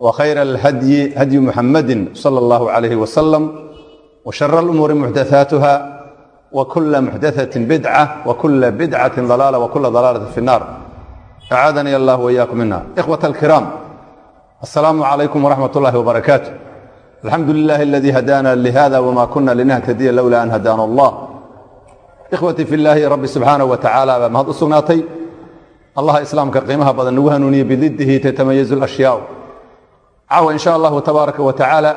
وkhayر الhdي hdي mحamd slى الlه عlيه وsلم وshر الأmuuri مxdaثaتha وkula مxdaثaة bidcة وkula bidcaة ضalaalة وkula ضalaalة fi الnar أcaadnي اllah وإyaakum mina إkhوaة الkirاam الslاam عlaykum وraxmat الlahi وbarakaت alxamdu لlah اladي hadاna lhda wma kuna lنhtdya lowla an hadاna الlah إkhwatي fi اllahi rabbi subxaanaه وataعaalى baa mahad u sugnaatay allaha islaamka qiimaha badan nagu hanuuniye bididhi tتamayaز الأشhyaaء caawa in sha allahu tabaaraka wa tacaala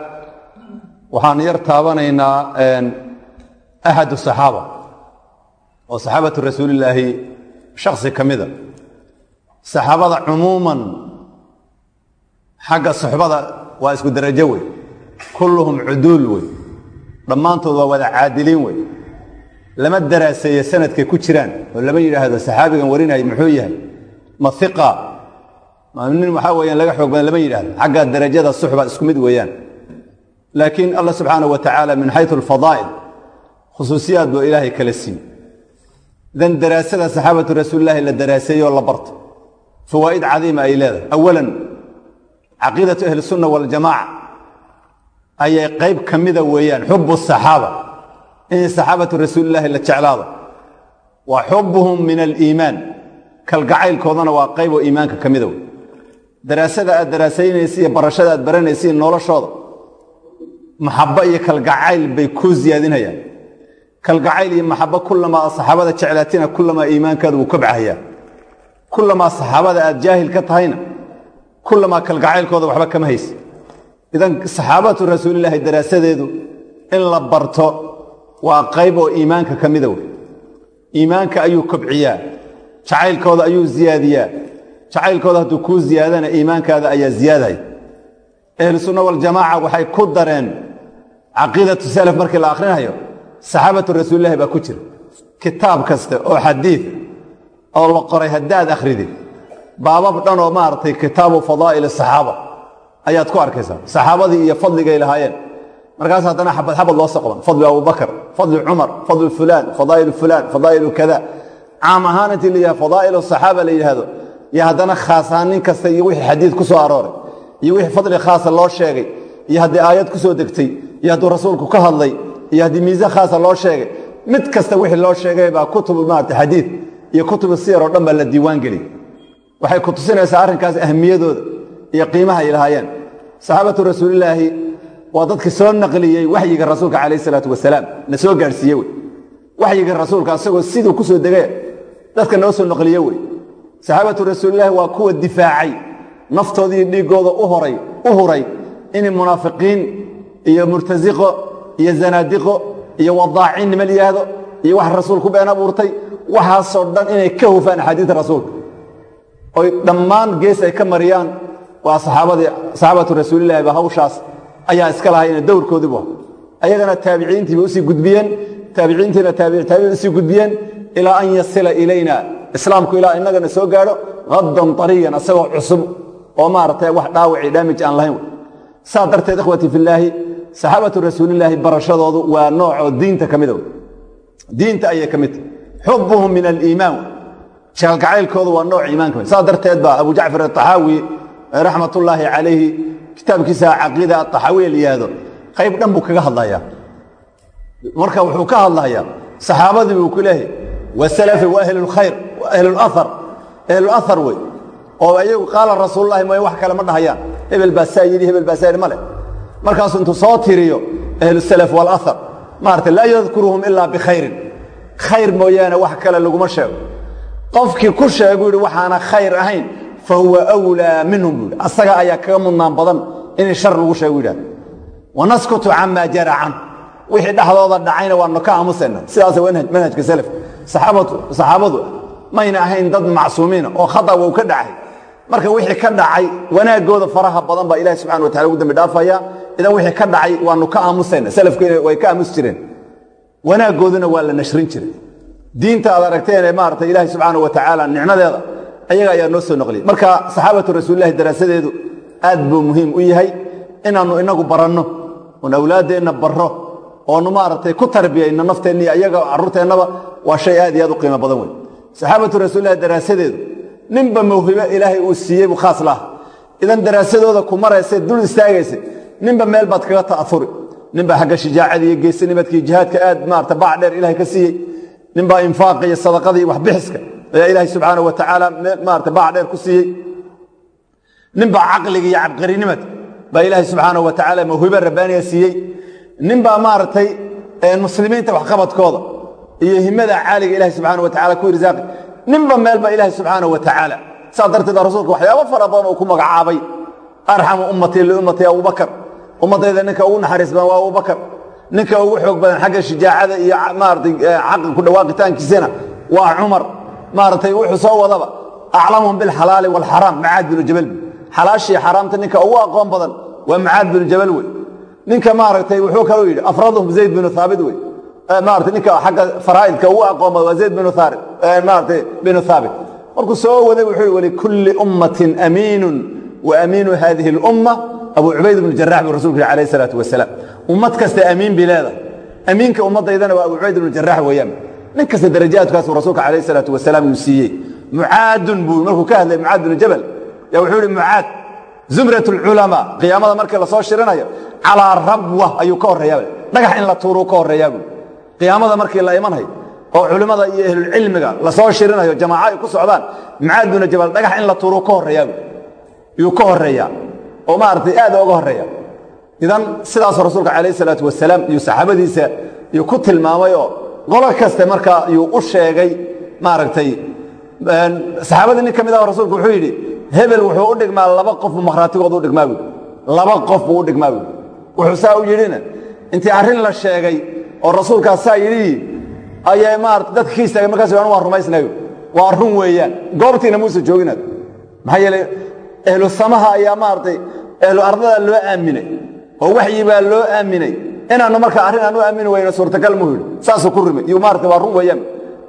waxaan yar taabanaynaa ahad saxaaba oo saxaabatu rasuulillaahi shaksi ka mida saxaabada cumuuman xagga suxbada waa isku darajo wey kulluhum cuduul wey dhammaantood waa wada caadiliin wey lama daraaseeye sanadkay ku jiraan oo lama yidhaahdo saxaabigan warinay muxuu yahay ma iqa nin waxaa weyaan laga xoog badan lama yidhahdo xagga darajada suxba isku mid weeyaan. Laakiin allah subxaana wa tacaala min xayu alfadaa'il khusuusiyaad buu ilaahay kala siiye dan daraasada saxaabatu rasuulilaahi la daraaseeye oo la barto. Fawaa'id cadiima ay leedahay. Awalan caqiidatu ahli sunna waljamaaca ayay qayb ka mida weeyaan xubu saxaaba. In saxaabatu rasuulilaahi la jeclaado. Wa xubuhum min aliimaan kalgacaylkoodana waa qayb oo iimaanka ka mida wey daraasada aad daraasaynaysa iyo barashada aad baranaysa iyo noloshooda maxabo iyo kalgacayl bay kuu ziyaadinayaan. Kalgacayl iyo maxabo kulamaa saxaabada jeclaatina kulamaa iimaankaada wuu kobcahayaa kulamaa saxaabada aad jaahil ka tahayna kulamaa kalgacaylkooda waxba kama haysa idan saxaabatu rasuulilaahi daraasadeedu in la barto waa qayb oo iimaanka ka mida wey. Iimaanka ayuu kobciyaa jacaylkooda ayuu ziyaadiyaa jacaylkooda hadduu kuu ziyaadana iimaankaada ayaa ziyaadaya ahlu sunna waljamaaca waxay ku dareen caqiidatu salaf markii la akhrinayo saxaabatu rasuulilahi baa ku jira. Kitaab kaste oo xadiid oo la qoray haddaad akhridi baabab dhan oo maaragtay kitaabu fadaa'il asaxaaba ayaad ku arkaysaa saxaabadii iyo fadligay lahaayeen. Markaas haddana xabad xabad loo soo qaban fadlu abubakr fadlu cumar fadlu fulaan fadaa'ilu fulaan fadaa'ilu kada caam ahaan intii la yidhahdo fadaa'ilu saxaaba la yidhaahdo iyo haddana khaasahaan nin kasta iyo wixii xadiid ku soo arooray iyo wixii fadli khaasa loo sheegay iyo haddii aayad ku soo degtay iyo hadduu rasuulku ka hadlay iyo haddii miise khaasa loo sheegay mid kasta wixii loo sheegay baa kutubu maarata xadiid iyo kutubu siyar oo dhan baa la diiwaan geliyey waxay ku tusinaysaa arrinkaas ahmiyadooda iyo qiimaha ay lahaayeen. Saxaabatu rasuulilaahi waa dadkii soo naqliyey waxyiga rasuulka calayh isalaatu wasalaam na soo gaadhsiiye wey. Waxyiga rasuulka asagoo siduu ku soo degay dadka noo soo naqliye wey saxaabatu rasuulilaahi waa kuwa difaacay. Naftoodii dhiiggooda u huray inay munaafiqiin iyo murtasiqo iyo zanaadiqo iyo wadaacin nima layidhaahdo iyo wax rasuulku been abuurtay waxaasoo dhan inay ka hufaan axaadiida rasuulka. Oy dhammaan gees ay ka mariyaan waa saxaabadii saxaabatu rasuulilahi ba hawshaas ayaa iska lahayna dowrkoodiibu ayagana taabiciintiiba u sii gudbiyeen taabiciintiina taabiciin u sii gudbiyeen ilaa an yasila ilayna islaamku ilaa inagana soo gaadho haddan ariyan asagoo cusub oo maaragtay wax dhaawaci dhaamij aan lahayn. Saa darteed ikhwati filaahi saxaabatu rasuulilaahi barashadoodu waa noocoo diinta ka mida diinta ayay ka mid tahay. Xubuhum min aliimaan. Jeelgacaylkoodu waa nooc iimaanka saa darteed baa abu jacfar aaxaawi raxmatullaahi calayhi kitaabkiisa caqiida aaxaawiya la qayb dhan buu kaga hadlayaa. Marka wuxuu ka hadlayaa saxaabadii buu ku leeyahay wasalafi wa ahlulkhayr wa ahlulahar ahlulahar wey. Oo ayagu qaala rasuululahi mooye wax kale ma dhahayaan. Hebel baa saa yidhi hebel baa saa yidhi ma leh. Markaasuu intuu soo tiriyo ahlusalaf waalahar maarata laa yadkuruhum ilaa bikhayrin khayr mooyaane wax kale laguma sheego. Qofkii ku sheegu yidhi waxaana khayr ahayn fa huwa wlaa minhum. Buu yidhi asaga ayaa kaga mudnaan badan inay shar lagu sheegu yidhahdo wanaskutu camaa jara can wixii dhexdooda dhacayna waanu ka aamusayna. Sidaas waa manhajka selafka saxaabadu mayna ahayn dad macsuumiina oo khata wou ka dhacay. Marka wixii ka dhacay wanaagooda faraha badan baa ilahi subxana watacala ugu dambi dhaafaya. Idan wixii ka dhacay waanu ka aamusayna. Selafku way ka aamus jireen. Wanaaggooduna waa la nashrin jiray. Diinta aad aragteenee maarata ilaahi subxaana wa tacaala nicmadeeda ayaga ayaa noo soo noqliyay marka saxaabatu rasuulilahi daraasadeedu aad buu muhiim u yahay. Inaannu inagu baranno oon awlaaddeenna barro oonu maaragtay ku tarbiyayno nafteenna iyo ayaga carruurteennaba waa shay aad iyo aad u qiimo badan wey saxaabatu rasuulilahi daraasadeedu ninba mawhibo ilaahay uu siiyey buu khaas laha idan daraasadooda ku maraysa dul istaagaysa ninba meel baad kaga ta'afuri ninbaa xagga shijaacada iyo geesanimadkii jihaadka aad maarata baac dheer ilahay ka siiyey. Ninbaa infaaqa iyo sadaqada waxbixiska ayaa ilaahay subxaana wa tacaala maarata baac dheer ku siiyey. Ninbaa caqliga iyo cabqarinimada baa ilaahay subxaana wa tacaala mawhibo rabbaaniga siiyey ninbaa maaragtay muslimiinta waxqabadkooda iyo himada caaliga ilahay subxana wa tacala ku irsaaqi ninba meel baa ilaahay subxaana wa tacaala. Saa darteed rasuulka waxyaabo fara badan uu ku magacaabay. Arxamu ummatii liummati abubakar ummaddayda ninka ugu naxariis badan waa abubakar ninka ugu xoog badan xagga shijaacada iyo maaratay xaqa ku dhawaaqitaankiisana waa cumar. Maaragtay wuxuu soo wadaba aclamuhum bilxalaali waalxaraam macaad binu jabal. Xalaashii xaraamta ninka ugu aqoon badan waa macaad binu jabal wey ninka maaragtay wuxuu kaluu yidhi afraduhum zayd binu haabit wey maarata ninka xagga faraa'idka ugu aqoon badan waa zayd binu maarata binu haabit markuu soo waday wuxuu yidhi walikulli ummatin amiinun wa amiinu hadihi اlumma abu cubayd bnu jarax buu rasulku yidhi alayh isalaatu wasalaam ummad kasta amiin bay leedahay. Amiinka ummaddaydana waa abu cubayd bnu jarax weeyaan. Nin kasta darajaadkaasuu rasuulka alayh isalaatu wasalaam uu siiyey. Mucaadun buu markuu ka hadlay mucaad binu jabal ya wuxuu yihi mucaad zumrat اlculamaa qiyaamada markii la soo shirinayo calaa rabwa ayuu ka horreeyaa dhagax in la tuuruu ka horreeyaa buu. Qiyaamada markii la imanhayo oo culimmada iyo ahlulcilmiga la soo shirinayo jamaaca ay ku socdaan mucaad binu jabal dhagax in la tuuruu ka horreeyaa buu. Yuu ka horreeyaa oo maaragtay aad ooga horreeya idan sidaasoo rasuulka calayh isalaatu wasalaam iyo saxaabadiisa yuu ku tilmaamay oo qolo kaste markaa yuu u sheegay maaragtay saxaabadii nin ka mid ah rasuulku hebel wuxuu u dhigmaa laba qof buu makhraatigooda u dhigmaa buui laba qof buu u dhigmaa buui wuxuu saa u yidhina intii arrin la sheegay oo rasuulkaas saa yidhi ayay maarata dadka ka istaagay markaas anu waan rumaysnayo waa run weeyaan. Goobtiina muuse jooginaad. Maxaa yeeley ehlu samaha ayaa maaragtay ehlu ardada loo aaminay oo waxyi baa loo aaminay. Inaannu marka arrin aan u aamini weyno suurtagal mu yidhi. Saasuu ku rimay. Iyo maarata waa run weeyaan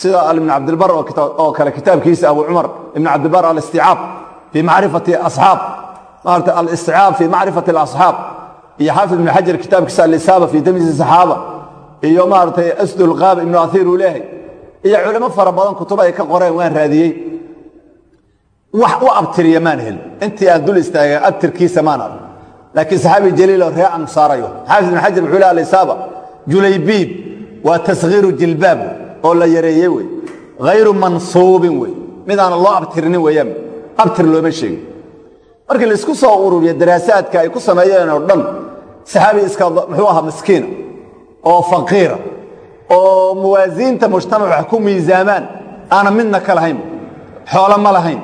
sida ibn cabdilbar oo kale kitaabkiisa abu cumar ibn cabdilbar alisticaab fii macrifati asxaab maarata alisticaab fii macrifati alasxaab iyo xaafid ibn xajar kitaabkiisa alisaaba fii tamyiisi saxaaba iyo maaratay asdulqaaba ibnu ahiir uu leehay. Iyo culimo fara badan kutuba ay ka qoreen waan raadiyey. Wax u abtiriya maan helin intii aan dul istaagay abtirkiisa maan arg laakiin saxaabi jaliiloo ree ansaarayo xaafid ibn xajar wuxuu le alisaaba julaybiib waa tashiiru jilbaab oo la yareeyey wey. Hayru mansuubin wey. Mid aan loo abtirinin weeyaan. Abtir looma sheegin. Markii la isku soo ururiyo daraasaadka ay ku sameeyeen oo dhan saxaabi iska muxuu ahaa miskiina oo faqiira oo muwaasiinta mujtamaca ku miisaamaan. Aanan midna ka lahayn ma lahayn.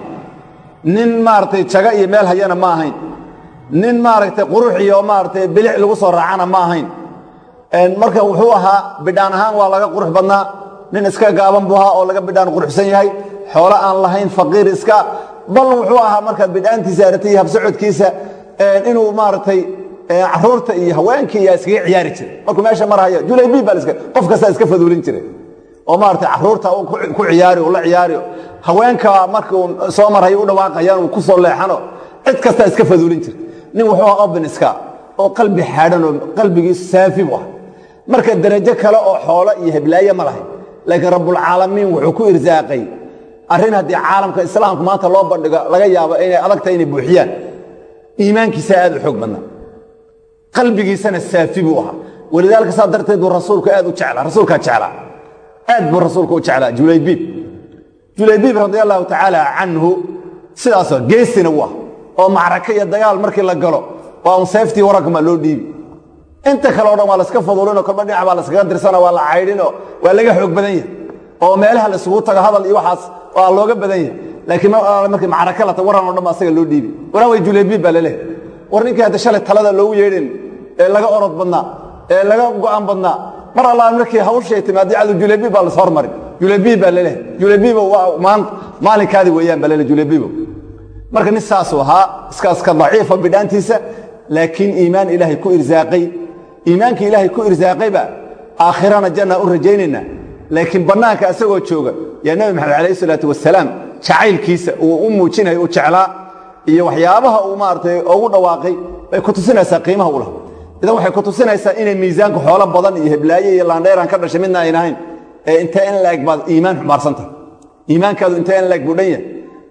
Nin maaragtay jago iyo meel hayana ma ahayn. Nin maaragtay qurux iyo maaragtay bilic lagu soo raacana ma ahayn. Marka wuxuu ahaa bidhaan ahaan waa laga qurux badnaa nin iska gaaban buu ahaa oo laga bidhaan quruxsan yahay. Xoolo aan lahayn faqiir iska. Bal wuxuu ahaa marka bidhaantiisa aratay iyo habsocodkiisa inuu maaragtay carruurta iyo haweenkii iyo iskaga ciyaari jiray. Markuu meesha marhayo julaybi baa qof kastaa iska faduulin jiray. Oo maaragtay carruurta ku ciyaari la ciyaari. Haweenka markuu soo marhayo u dhawaaqayaan uu ku soo leexano cid kastaa iska faduulin jiray. Nin wuxuu ahaa open iska oo qalbi xaadhan oo qalbigiisu saafi bu ah marka darajo kale oo xoolo iyo heblaaye ma lahayn laakiin rabbulcaalamiin wuxuu ku irsaaqay arrin haddii caalamka islaamku maanta loo bandhigo laga yaabo inay adagtahay inay buuxiyaan. Iimaankiisa aad u xoog badnaa. Qalbigiisana saafi buu ahaa. Walidaalika saa darteed buu rasuulku aad u jeclaa rasuulkaa jeclaa. Aad buu rasuulku u jeclaa julaybiib julaybiib radi allahu tacaala canhu sidaasoo geesina u ah. Oo macraka iyo dagaal markii la galo waa un seeftii warankamaa loo dhiibi inta kale o dhan waa laska faduulinoo kolba dhinac baa laskaga dirsano waa la caydhinoo waa laga xoog badan yahay. Oo meelaha laisugu tago hadal iyo waxaas waa looga badan yahay. Laakiin markii macraka lata waran o dhan ba asaga loo dhiibi. Waraa way julaybiib baa laleehay war ninkii hadda shalay talada loogu yeedhin ee laga orod badnaa ee laga go'aan badnaa mar allaan markii hawshay timaadii cadu julaybiib baa las hormari julaybiib baa laleehay julaybiibo waa maanta maalinkaadi weeyaan baa lalehay julaybiibo marka nin saasuu ahaa iskaaska daciifa bidhaantiisa laakiin iimaan ilaahay ku irsaaqay iimaankii ilaahay ku irsaaqayba aakhirana janna u rajaynayna. Laakiin bannaanka asagoo jooga yaa nebi maxamed calayh isalaatu wasalaam jacaylkiisa uu u muujinayo u jeclaa iyo waxyaabaha uu maaragtay ugu dhawaaqay bay ku tusinaysaa qiimaha u laha idan waxay ku tusinaysaa inay miisaanku xoolo badan iyo heblaaye iyo laandheeraan ka dhashay midna ayn ahayn ee intee in laeg baad iimaan xumaarsantahay iimaankaadu intee in laeg buu dhan yahay?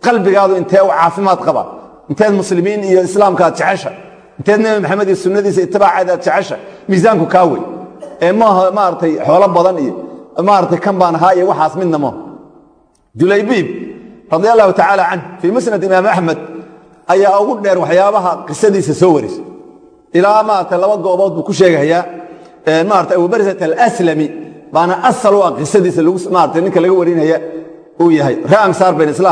Qalbigaadu intee u caafimaad qaba inteed muslimiin iyo islaamka aad jecesha inteed nebi maxamed iyo sunnadiisa itibaaceeda aad jecesha? Miisaanku kaa wey ee maaha maaragtay xoolo badan iyo maaragtay kan baan ahaa iyo waxaas midna maaha julaybiib radi allahu tacaala canh fii musnad imaam axmed ayaa ugu dheer waxyaabaha qisadiisa soo warisa ilaa maarata laba goobood buu ku sheegayaa maarata abubarsat alaslami baana asal u ah qisadiisa maarata ninka laga warinaya uu yahay. Ree ansaar bayna isla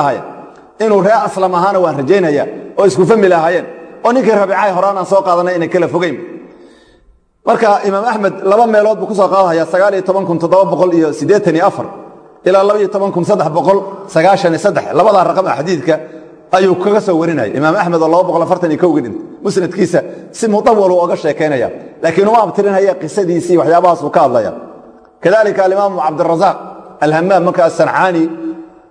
inuu ree aslam ahaana waan rajaynaya oo isku fami lahaayeen oo ninkii rabiicay horaan aan soo qaadanay inay kala fogeyn. Marka imaam axmed laba meelood buu ku soo qaadahaya sagaal iyo toban kun toddoba boqol iyo siddeetan iyo afar ilaa laba iyo toban kun saddex boqol sagaashan iyo saddex. Labadaa raqam xadiidka ayuu kaga soo warinaya imaam axmed oo laba boqol afartan iyo kowgii dhintay. Musnadkiisa si mudawal uu oga sheekaynaya laakiin uma abtirinaya qisadiisii waxyaabahaasuu ka hadlaya. Kadalika alimaamu cabdirazaaq alhamaam marka asancaani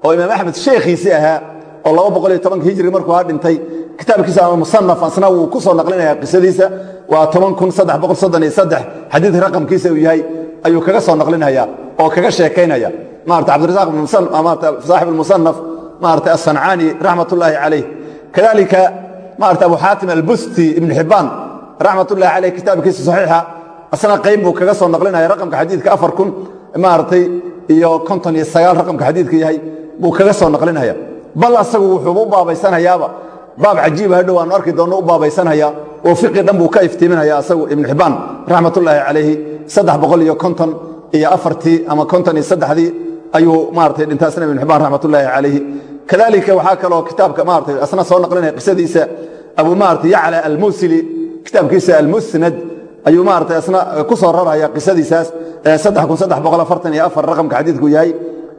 oo imaam axmed sheekhiisii ahaa oo hijri markuu dhintay kitaabkiisa ama musanaf asna ku soo naqlinaya qisadiisa. Waa toban kun saddex boqol soddon iyo saddex. Xadiid raqamkiisa uu yahay ayuu kaga soo naqlinaya oo kaga sheekaynaya. Maarata cabdirazaq saaxib almusanaf maarata asancaani raxmat ullaahi calayh. Kadalika maarata abu xaatim albusti ibn xibbaan raxmat ullahi calayh kitaabkiisa saxiixa asna qayb buu kaga soo naqlinaya raqamka xadiidka afar kun iyo konton iyo sagaal raqamka xadiidka yahay buu kaga soo naqlinaya bal asagu wuxuuba u baabaysanayaaba. Baab cajiiba hadhow aanu arki doonno u baabaysanaya oo fiqi dhan buu ka iftiiminaya asagu ibnu xibbaan raxmatullaahi calayhi saddex boqol iyo konton iyo afartii ama konton iyo saddexdii ayuu maaratay dhintaasna ibnu xibbaan raxmatullaahi calayhi kadalika waxaa kaloo kitaabka maaratay asna soo naqlinaya qisadiisa abu maarata yacla almusili kitaabkiisa almusnad ayuu maarata asna ku soo raraya qisadiisaas saddex kun saddex boqol afartan iyo afar raqamka xadiidku yahay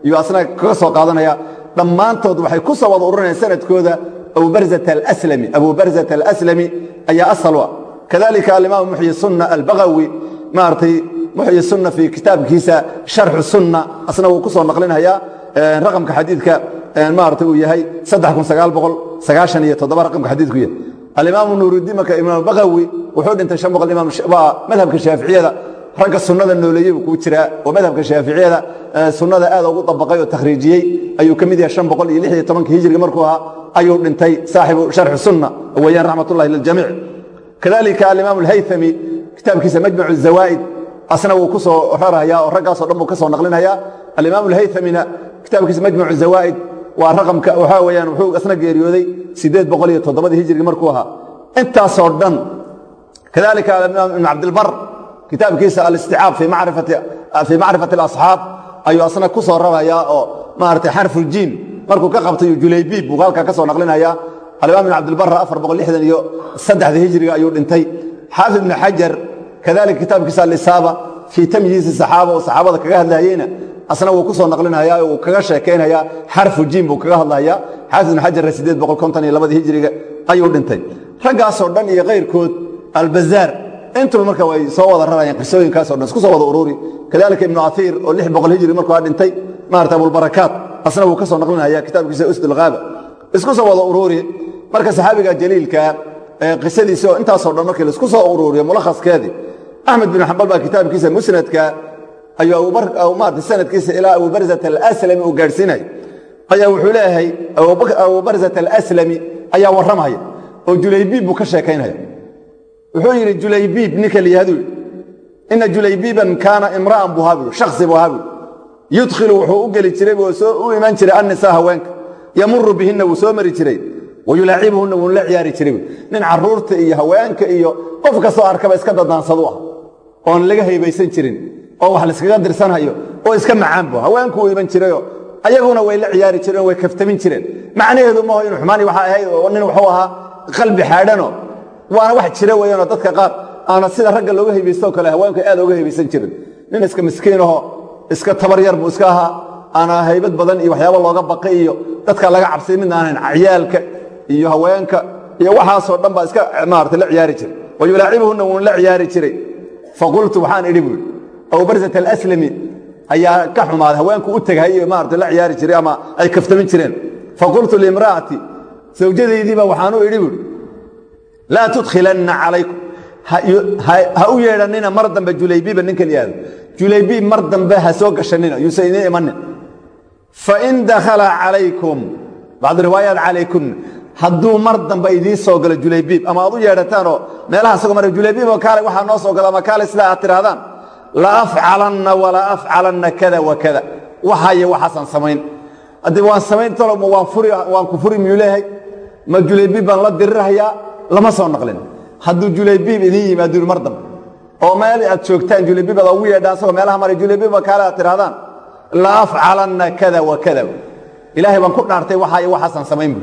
iyuu asna kaga soo qaadanaya dhammaantood waxay ku soo wada ururinayaan sanadkooda abu barzat alaslami. Ayaa asal u kadalika alimaam muxyi sunna albagawi maaratay muxyi sunna fii kitaabkiisa sharxu sunna asna wuu ku soo naqlinaya raqamka xadiidka maarata uu yahay raqamka xadiidku yahay. Alimaamu nuurudiin marka imaam bagawi wuxuu dhintay madhabka shaaficiyada ragga sunnada nooleeyey buu kuu jiraa oo madhabka shaaficiyada sunnada aad ugu dabaqay oo takhriijiyey ayuu ka mid yahay shan boqol iyo lix iyo tobanka hijriga markuu ahaa ayuu dhintay saaxibu sharxi sunna weeyaan raxmatullahi liljamiic kadalika alimaam alhaythami kitaabkiisa majmacu zawaa'id asna wuu ku soo raraya oo raggaasoo dhan buu ka soo naqlinaya. Alimaam alhaythamina kitaabkiisa majmacu zawaa'id waa raqamka waxaa weeyaan wuxuu asna geeriyooday siddeed boqol iyo toddobadii hijriga markuu ahaa. Intaasoo dhan kadalika alimaam ibn cabdilbar kitaabkiisa alisticaab fii macrifati alasxaab ayuu asna ku soo raraya oo maarata xarfuljiim markuu ka qabtay julaybiib buu ka soo naqlinaya. Alimaam ibn cabdilbara iyo saddexda hijriga ayuu dhintay. Xaafid ibnu xajar kadalika kitaabkiisa alisaaba fii tamyiizi saxaaba oo saxaabada kaga hadlayeyna asna wuu ku soo naqlinaya uu kaga sheekaynaya xarfu jiim buu kaga hadlaya xaafid iyo labadii hijriga ayuu dhintay. Raggaasoo dhan iyo kayrkood albazaar intuba marka way soo wada rarayaan qisooyinkaaso dhan isku soo wada ururi kadalika ibnu aiir oo lix boqol hijri markuu dhintay maarata abulbarakaat asna wuu ka soo naqlinaya kitaabkiisa usdulhaaba isku soo wada ururi marka saxaabiga jaliilka qisadiisi oo intaasoo dhan markii la isku soo ururiyo mulakhaskeedii axmed bin xambal baa kitaabkiisa musnadka ayuu maarata sanadkiisa ilaa abubarzat alaslami uu gaadhsiinaya ayaa wuxuu leeyahay abubarzat alaslami ayaa warramaya oo julaybiib buu ka sheekaynaya wuxuu yidhi julaybiib ninka layihahdu ina julaybiiban kaana imra'an buu habiu shaksi buu habiu yudkhilu wuxuu u geli jiray u iman jiray annisaa haweenka. Yamuru bihinna wuu soo mari jiray. Wayulaacibuhunna wuun la ciyaari jiray. Nin carruurta iyo haweenka iyo qof kastoo arkaba iska dadaansadu ah oon laga haybaysan jirin oo wax layskaga dirsanhayo oo iska macaanbu haweenku uu iman jirayo ayaguna way la ciyaari jireen way kaftamin jireen. Macnaheedu maaho inu xumaani waxa ahayd nin wuxuu ahaa qalbi xaadhano waana wax jira weeyaanoo dadka qaar aana sida ragga looga haybaysto kale haweenku aad oga haybaysan jirin. Nin iska miskiinaho iska tabar yar buu iska ahaa aana haybad badan iyo waxyaaba looga baqay iyo dadka laga cabsay midna aanan ciyaalka iyo haweenka iyo waxaasoo dhan baa iska maarata la ciyaari jiray. Wayulaacibuhunna wuun la ciyaari jiray. Faqultu waxaan idhi buui abubarzat alaslami ayaa ka xumaaday haweenku u teghay maarata la ciyaari jiray ama ay kaftamin jireen? Faqultu liimra'ati zawjadaydiiba waxaanu idhi buui laa tudkhilanna calaykum. Ha u yeedhannina mar dambe julaybiiba ninkan yaado julaybiib mar dambe ha soo gashanina yuusa idiin imanin fain dakhala calaykum bacdu riwaayaat calaykunna hadduu mar dambe idiin soo galo julaybiib ama aad u yeedhataanoo meelaha isagoo mara julaybiiboo kaale waxaa noo soo galo ama kaale sidaa aad tidhaahdaan la afcalanna wala afcalanna kada wa kada. Waxaayo waxaasaan samayn. Haddii waan samayn talo waan ku furi miyuu leeyahay? Ma julaybiib baan la dirirhayaa lama soo naqlin. Hadduu julaybiib idiin yimaado mar dambe oo meel aad joogtaan julaybiib aad ugu yeedhaan asagoo meelaha maray julaybiibba kaale aad tidhahdaan la afcalanna kada wa kada. Ilaahay baan ku dhaartay waxaayo waxaasaan samayn bu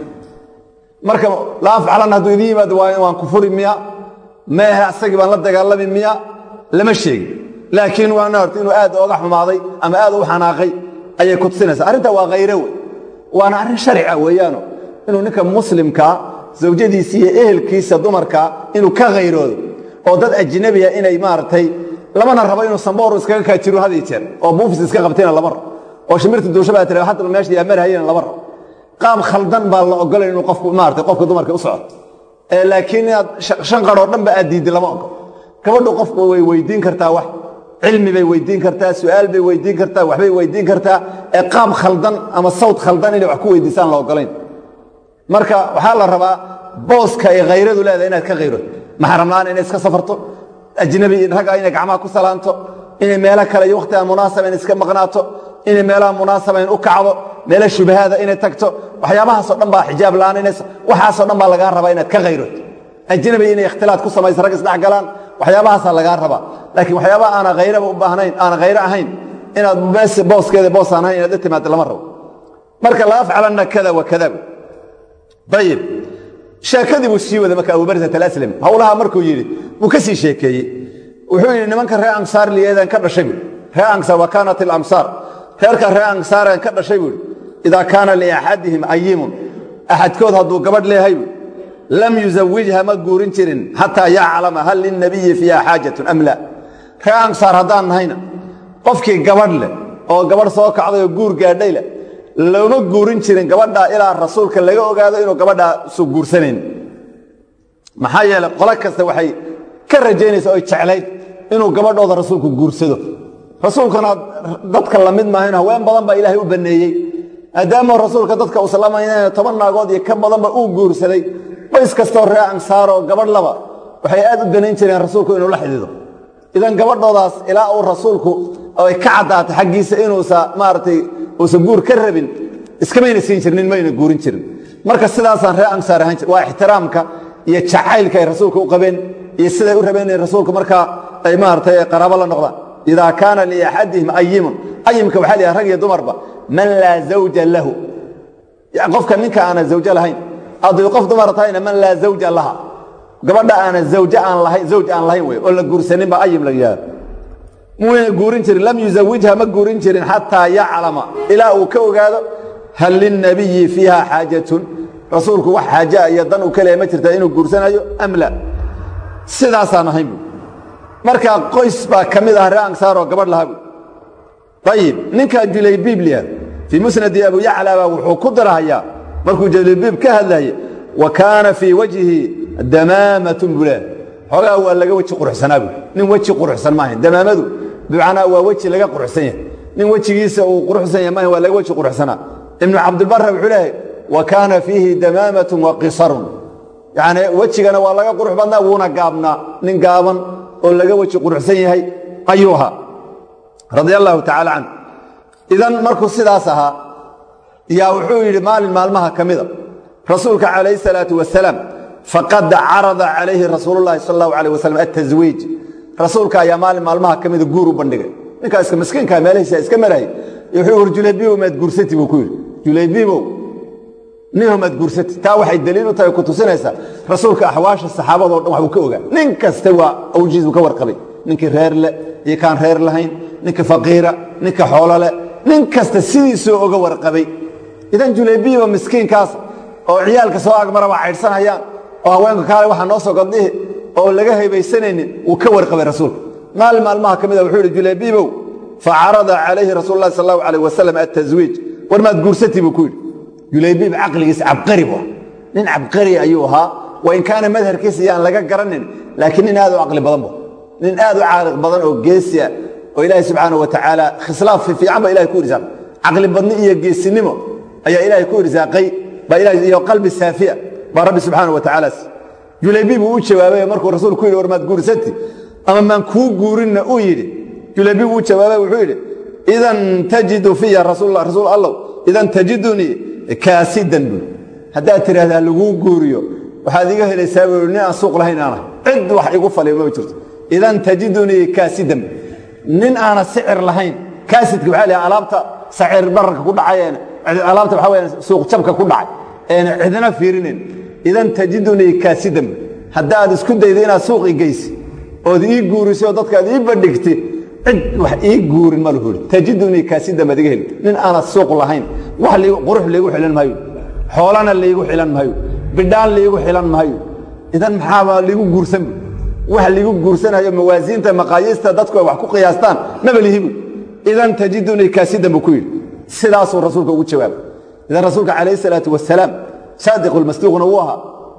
marka la afcalanna hadduu idiin yimaado waan ku furi miya. Meehe asagii baan la dagaalami miya. Lama sheegin. Laakiin waana horta inuu aad ooga xumaaday ama aad u xanaaqay ayay ku tusinaysaa. Arrintaa waa khayre wey waana arrin sharcia weeyaano. Inuu ninka muslimkaa zawjadiisa iyo ehelkiisa dumarkaa inuu ka hayroodo oo dad ajnabiya inay maaragtay lamana rabo inuu sambooru iskaga kaajiro had iyo jeer. Oo buufis iska qabtina lama rabo. Oo shimirta duusha tira hadda meesha yaa marhayena lama rabo. Qaab khaldan baa la ogolay inuu qofku maarata qofka dumarka u socdo. Laakiin inaad shan qaroo dhan ba aad diiddi lama ogol gabadhu qofku way weydiin kartaa wax. Cilmi bay weydiin kartaa su'aal bay weydiin kartaa waxbay weydiin kartaa. Ee qaab khaldan ama sawt khaldan inay wax ku weydiisaan la ogolayn marka waxaa la rabaa booska ay khayradu leedahay inaad ka khayrood maxramlaan inay iska safarto? Ajnabi ragga inay gacmaha ku salaanto? Inay meelo kale iyo wakhti aan munaasabayn iska maqnaato? Inay meelaha munaasabayn u kacdo? Meelo shubahaada inay tagto? Waxyaabahaasoo dhan baa xijaab la'aanaynaysa waxaasoo dhan baa lagaa rabaa inaad ka khayrood ajnabi inay ikhtilaad ku samayso rag isdhex galaan waxyaabahaasaa lagaa rabaa. Laakiin waxyaabaha aana hayraba u baahnayn aana khayro ahayn inaad booskeeda boos aan ahayn inaad la timaado lama rabo. Marka la afcalanna kada wa kada ayib sheekadii buu sii wada marka abubarzat alaslami howlaha markuu yidhi buu ka sii sheekeeyey. Wuxuu yidhi nimanka reer ansaar liyeedaan ka dhashay buui reer ansaar wa kaanat ilamsaar reerka reer ansaaraan ka dhashay buui idaa kaana liaxadihim ayimun axadkood hadduu gabadh leeyahay buui lam yuzawijha ma guurin jirin xataa yaclama hal lilnabiyi fiiha xaajatun am laa reer ansaar haddaan nahayna qofkii gabadh leh oo gabadh soo kacday oo guur gaadhay leh looma guurin jirin gabadhaa ilaa rasuulka laga ogaado inuu gabadhaa su guursanayn maxaa yeele qolo kasta waxay ka rajaynaysa oy jeclayd inuu gabadhooda rasuulku guursado. Rasuulkuna dadka la mid maahayn haween badan baa ilaahay u banneeyey maadaama rasuulka dadka uslamayna toban naagood iyo ka badanba uu guursaday. Bays kastoo ree ansaaroo gabadh laba waxay aad u danayn jireen rasuulku inuu la xidido idan gabadhoodaas ilaa uu rasuulku ay ka caddaatay xaggiisa inuusa maaragtay uusan guur ka rabin iskamayna siin jirnin mayna guurin jirin. Marka sidaasaan ree ansaar ahaan waa ixtiraamka iyo jacaylka ay rasuulka u qabeen iyo siday u rabeen inay rasuulka markaa ay maaragtay qaraabo la noqdaan. Idaa kaana liaxadihim ayimun ayimka waxaa la rag iyo dumarba man laa zawja lahu. Qofka ninka aanan zawjo lahayn hadday qof dumar tahayna man laa zawja laha. Gabadha aanan zawj aan lahayn zawj aan lahayn wey oo la guursanin baa ayim la yidhahda muyna guurin jirin lam yuzawijha ma guurin jirin xataa yaclama. Ilaa uu ka ogaado hal lilnabiyi fiiha xaajatun? Rasuulku wax xaaja iyo dan uu ka leeya ma jirta inuu guursanayo am la? Sidaasaan ahayn bu marka qoys baa ka mid ah ree ansaaroo gabadh laha bu ayib ninka julaybiib liya fii musnadi abu yacla baa wuxuu ku darahayaa markuu julaybiib ka hadlaye wa kaana fii wajhi damaamatun leehay xoogaa waa laga weji quruxsanaa bu nin weji quruxsan maahayn damaamadu bimacnaa waa weji laga quruxsan yahay. Nin wejigiisa uu quruxsan yahay maaha waa laga weji quruxsanaa ibnu cabdilbara wuxuu leeyahay wa kaana fiihi damaamatun wa qisarun. Yacni wejigana waa laga qurux badnaa wuuna gaabnaa nin gaaban oo laga weji quruxsan yahay ayuu ahaa radia allaahu tacaala canhu. Idan markuu sidaas ahaa yaa wuxuu yidhi maalin maalmaha ka mida rasuulka calayh salaatu wasalaam faqad carada calayhi rasuululahi sal allahu alayh wasalam ataswiij rasuulka ayaa maalin maalmaha ka mida guur u bandhigay. Ninkaa iska miskiinkaa meelahiisa iska marayay wuxuu yidhi julaybibow maad guursati? buu ku yidhi. Julaybibow ninhu maad guursati? Taa waxay daliil u tahay ku tusinaysaa rasuulka axwaasha saxaabadoo dhan waxbuu ka ogaa. Nin kasta waa awjiis buu ka warqabay. Ninkii reer iyo kaan reer lahayn ninka faqiira ninka xoolo leh nin kasta sidiisuu oga warqabay. Idan julaybiba miskiinkaas oo ciyaalka soo agmara waa caydhsanayaan oo haweenka kaale waxaa noo soo gadhihi oo laga haybaysanaynin wuu ka warqabay rasuulka. Maalin maalmaha ka mida wuxuu yidhi julaybibow facarada calayhi rasuul lahi sal allahu alayh wasalam ataswiij war maad guursati buu ku yidhi. Julaybiib caqligiisa cabqari bu ah nin cabqari ayuu ahaa. Wain kaana madharkiisa iyaan laga garanin laakiin nin aad u caqli badan bu nin aad u caaliq badan oo geesiya oo ilaahay subxaana wa tacaala khislaaf fiican ba ilahay ku irsaaqay caqli badni iyo geesinimo ayaa ilaahay ku irsaaqay iyo qalbi saafiya baa rabbi subxaana wa tacaala julaybiib uu u jawaabay markuu rasuul ku yidhi war maad guursati? Ama maan kuu guurinna uu yidhi. Julaybiib uu jawaabay wuxuu yidhi idan tajidu fiya rasuul allow idan tajidunii kaasidan buu haddaad tidhaahdaa laguu guuriyo waxaad iga helaysaa buu nin aan suuq lahayn aan ahay. Cid wax igu faliyo ma jirto. Idan tajidunii kaasidan nin aana sicir lahayn kaasidka waxaa la alaabta sacir bararka ku dhacay alaabta waxaa weya suuq jabka ku dhacay eena cidna fiirinayn idan tajidunii kaasidan haddaad isku dayda inaad suuq i geysi ood ii guuriso oo dadkaad ii bandhigti cid wax ii guurin ma tajidunii kaasidan baad heli nin aanad suuq lahayn wax qurux laygu xilan maayo. Xoolana laygu xilan maayo. Bidhaan laygu xilan maayo. Idan maxaaba ligu guursan? Wax ligu guursanayo mawaasiinta maqaayiista dadku ay wax ku qiyaastaan maba idan tajidunii kaasidan buu ku yidhi. Sidaasuu rasuulka ugu jawaabay. Idan rasuulka calayh salaatu wasalaam saadiq lmasduuqna wuu ahaa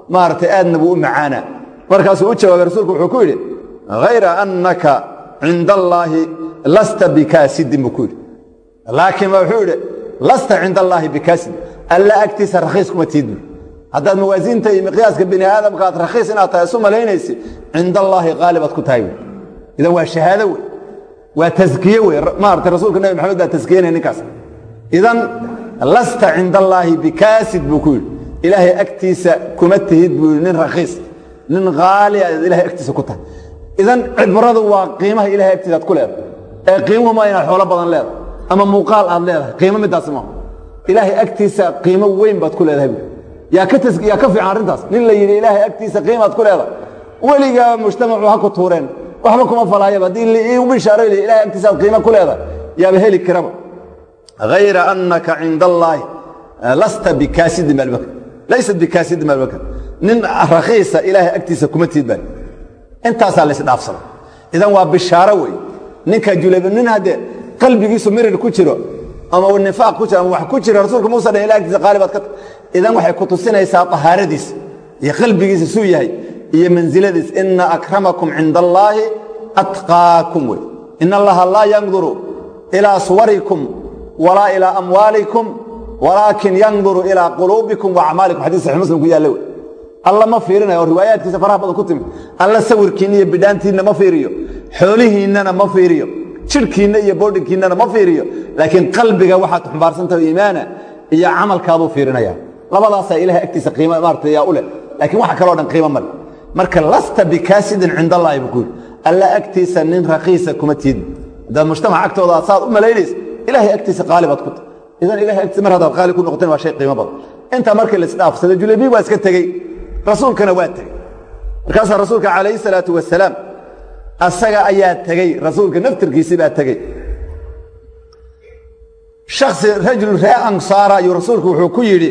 maaragtay aadna buu u macaanaa markaasuu u jawaabay rasuulku wuxuu ku yidhi hayra annaka cinda allaahi lasta bikaasidin buu ku yidhi. Laakiin wuxuu yidhi lasta cinda allaahi bikaasid alla agtiisa rakhiis kuma tiid buu haddaad mawaasiinta iyo miqyaaska bini aadamka aad rakhiis inaad tahay isu malaynaysi cinda allaahi qaalibaad ku tahay wey idan waa shahaado wey. Waa taskiye wey. Maarata rasuulka nabi maxamed baa taskiyenaya ninkaas. Idan lasta cinda allaahi bikaasid buu ku yidhi ilaahay agtiisa kuma tihid buu nin rakhiis nin qaali aad ilahay agtiisa ku tahay. Idan cibradu waa qiimaha ilahay agtiisa aad ku leedahay. Ee qiimuhu maa inaad xoolo badan leedahay ama muuqaal aad leedahay qiimo midaas maaha ilaahay agtiisa qiimo weyn baad ku leedahay buu yaa ka fiican arrintaas. Nin la yidhi ilaahay agtiisa qiimaad ku leedahay. Weligaa mujtamacu ha ku tuureen waxba kuma falaayaba. Haddii iigu bishaaray ilahay agtiisa aad qiimo ku leedahay yaaba heli karaba. Hayra annaka cinda allaahi lasta bikaasidin baalbakr laysat bikaasidin baalbakr nin rakhiisa ilaahay agtiisa kuma tiid baa intaasaa laysdhaafsada idan waa bishaaro wey ninka julayb nin haddee qalbigiisu mirir ku jiro ama nifaaq ku jiro ama wax ku jira rasuulka muusa dhan ilahay agtiisa qaalibaad ka idan waxay ku tusinaysaa tahaaradiisa iyo qalbigiisa suu yahay iyo mansiladiis ina akramakum cinda allaahi atqaakum wey in allaha laa yanduru ilaa suwarikum walaa ilaa amwaalikum walaakin yanduru ilaa quluubikum wa acmaalikum xadis saxi muslim ku yaalla. Wey alla ma fiirinayo oo riwaayaadkiisa faraha badan ku timid alla sawirkiinna iyo bidhaantiinna ma fiiriyo. Xoolihiinnana ma fiiriyo. Jidhkiinna iyo boodhinkiinnana ma fiiriyo. Laakiin qalbiga waxaad xumbaarsantaha iimaana iyo camalkaaduu fiirinaya. Labadaasaa ilahay agtiisa qiima maarata yaa u leh. Laakiin waxa kaloo dhan qiimo male marka lasta bikaasidin cinda allahi buu ku yidhi. Alla agtiisa nin rakiisa kuma tiidin. Haddaad mujtamac agtooda saad u malaynaysa tahay idan ilahay agtiisa mar qaali ku noqoteen waa shay qiimo badan intaa markii la isdhaafsaday julebi waa iska tegey rasuulkana waa tegey markaasaa rasuulka calayhi salaatu wasalaam asaga ayaa tegey rasuulka naftirkiisii baa tegey shaksi rajul ree ansaara ayuu rasuulku wuxuu ku yidhi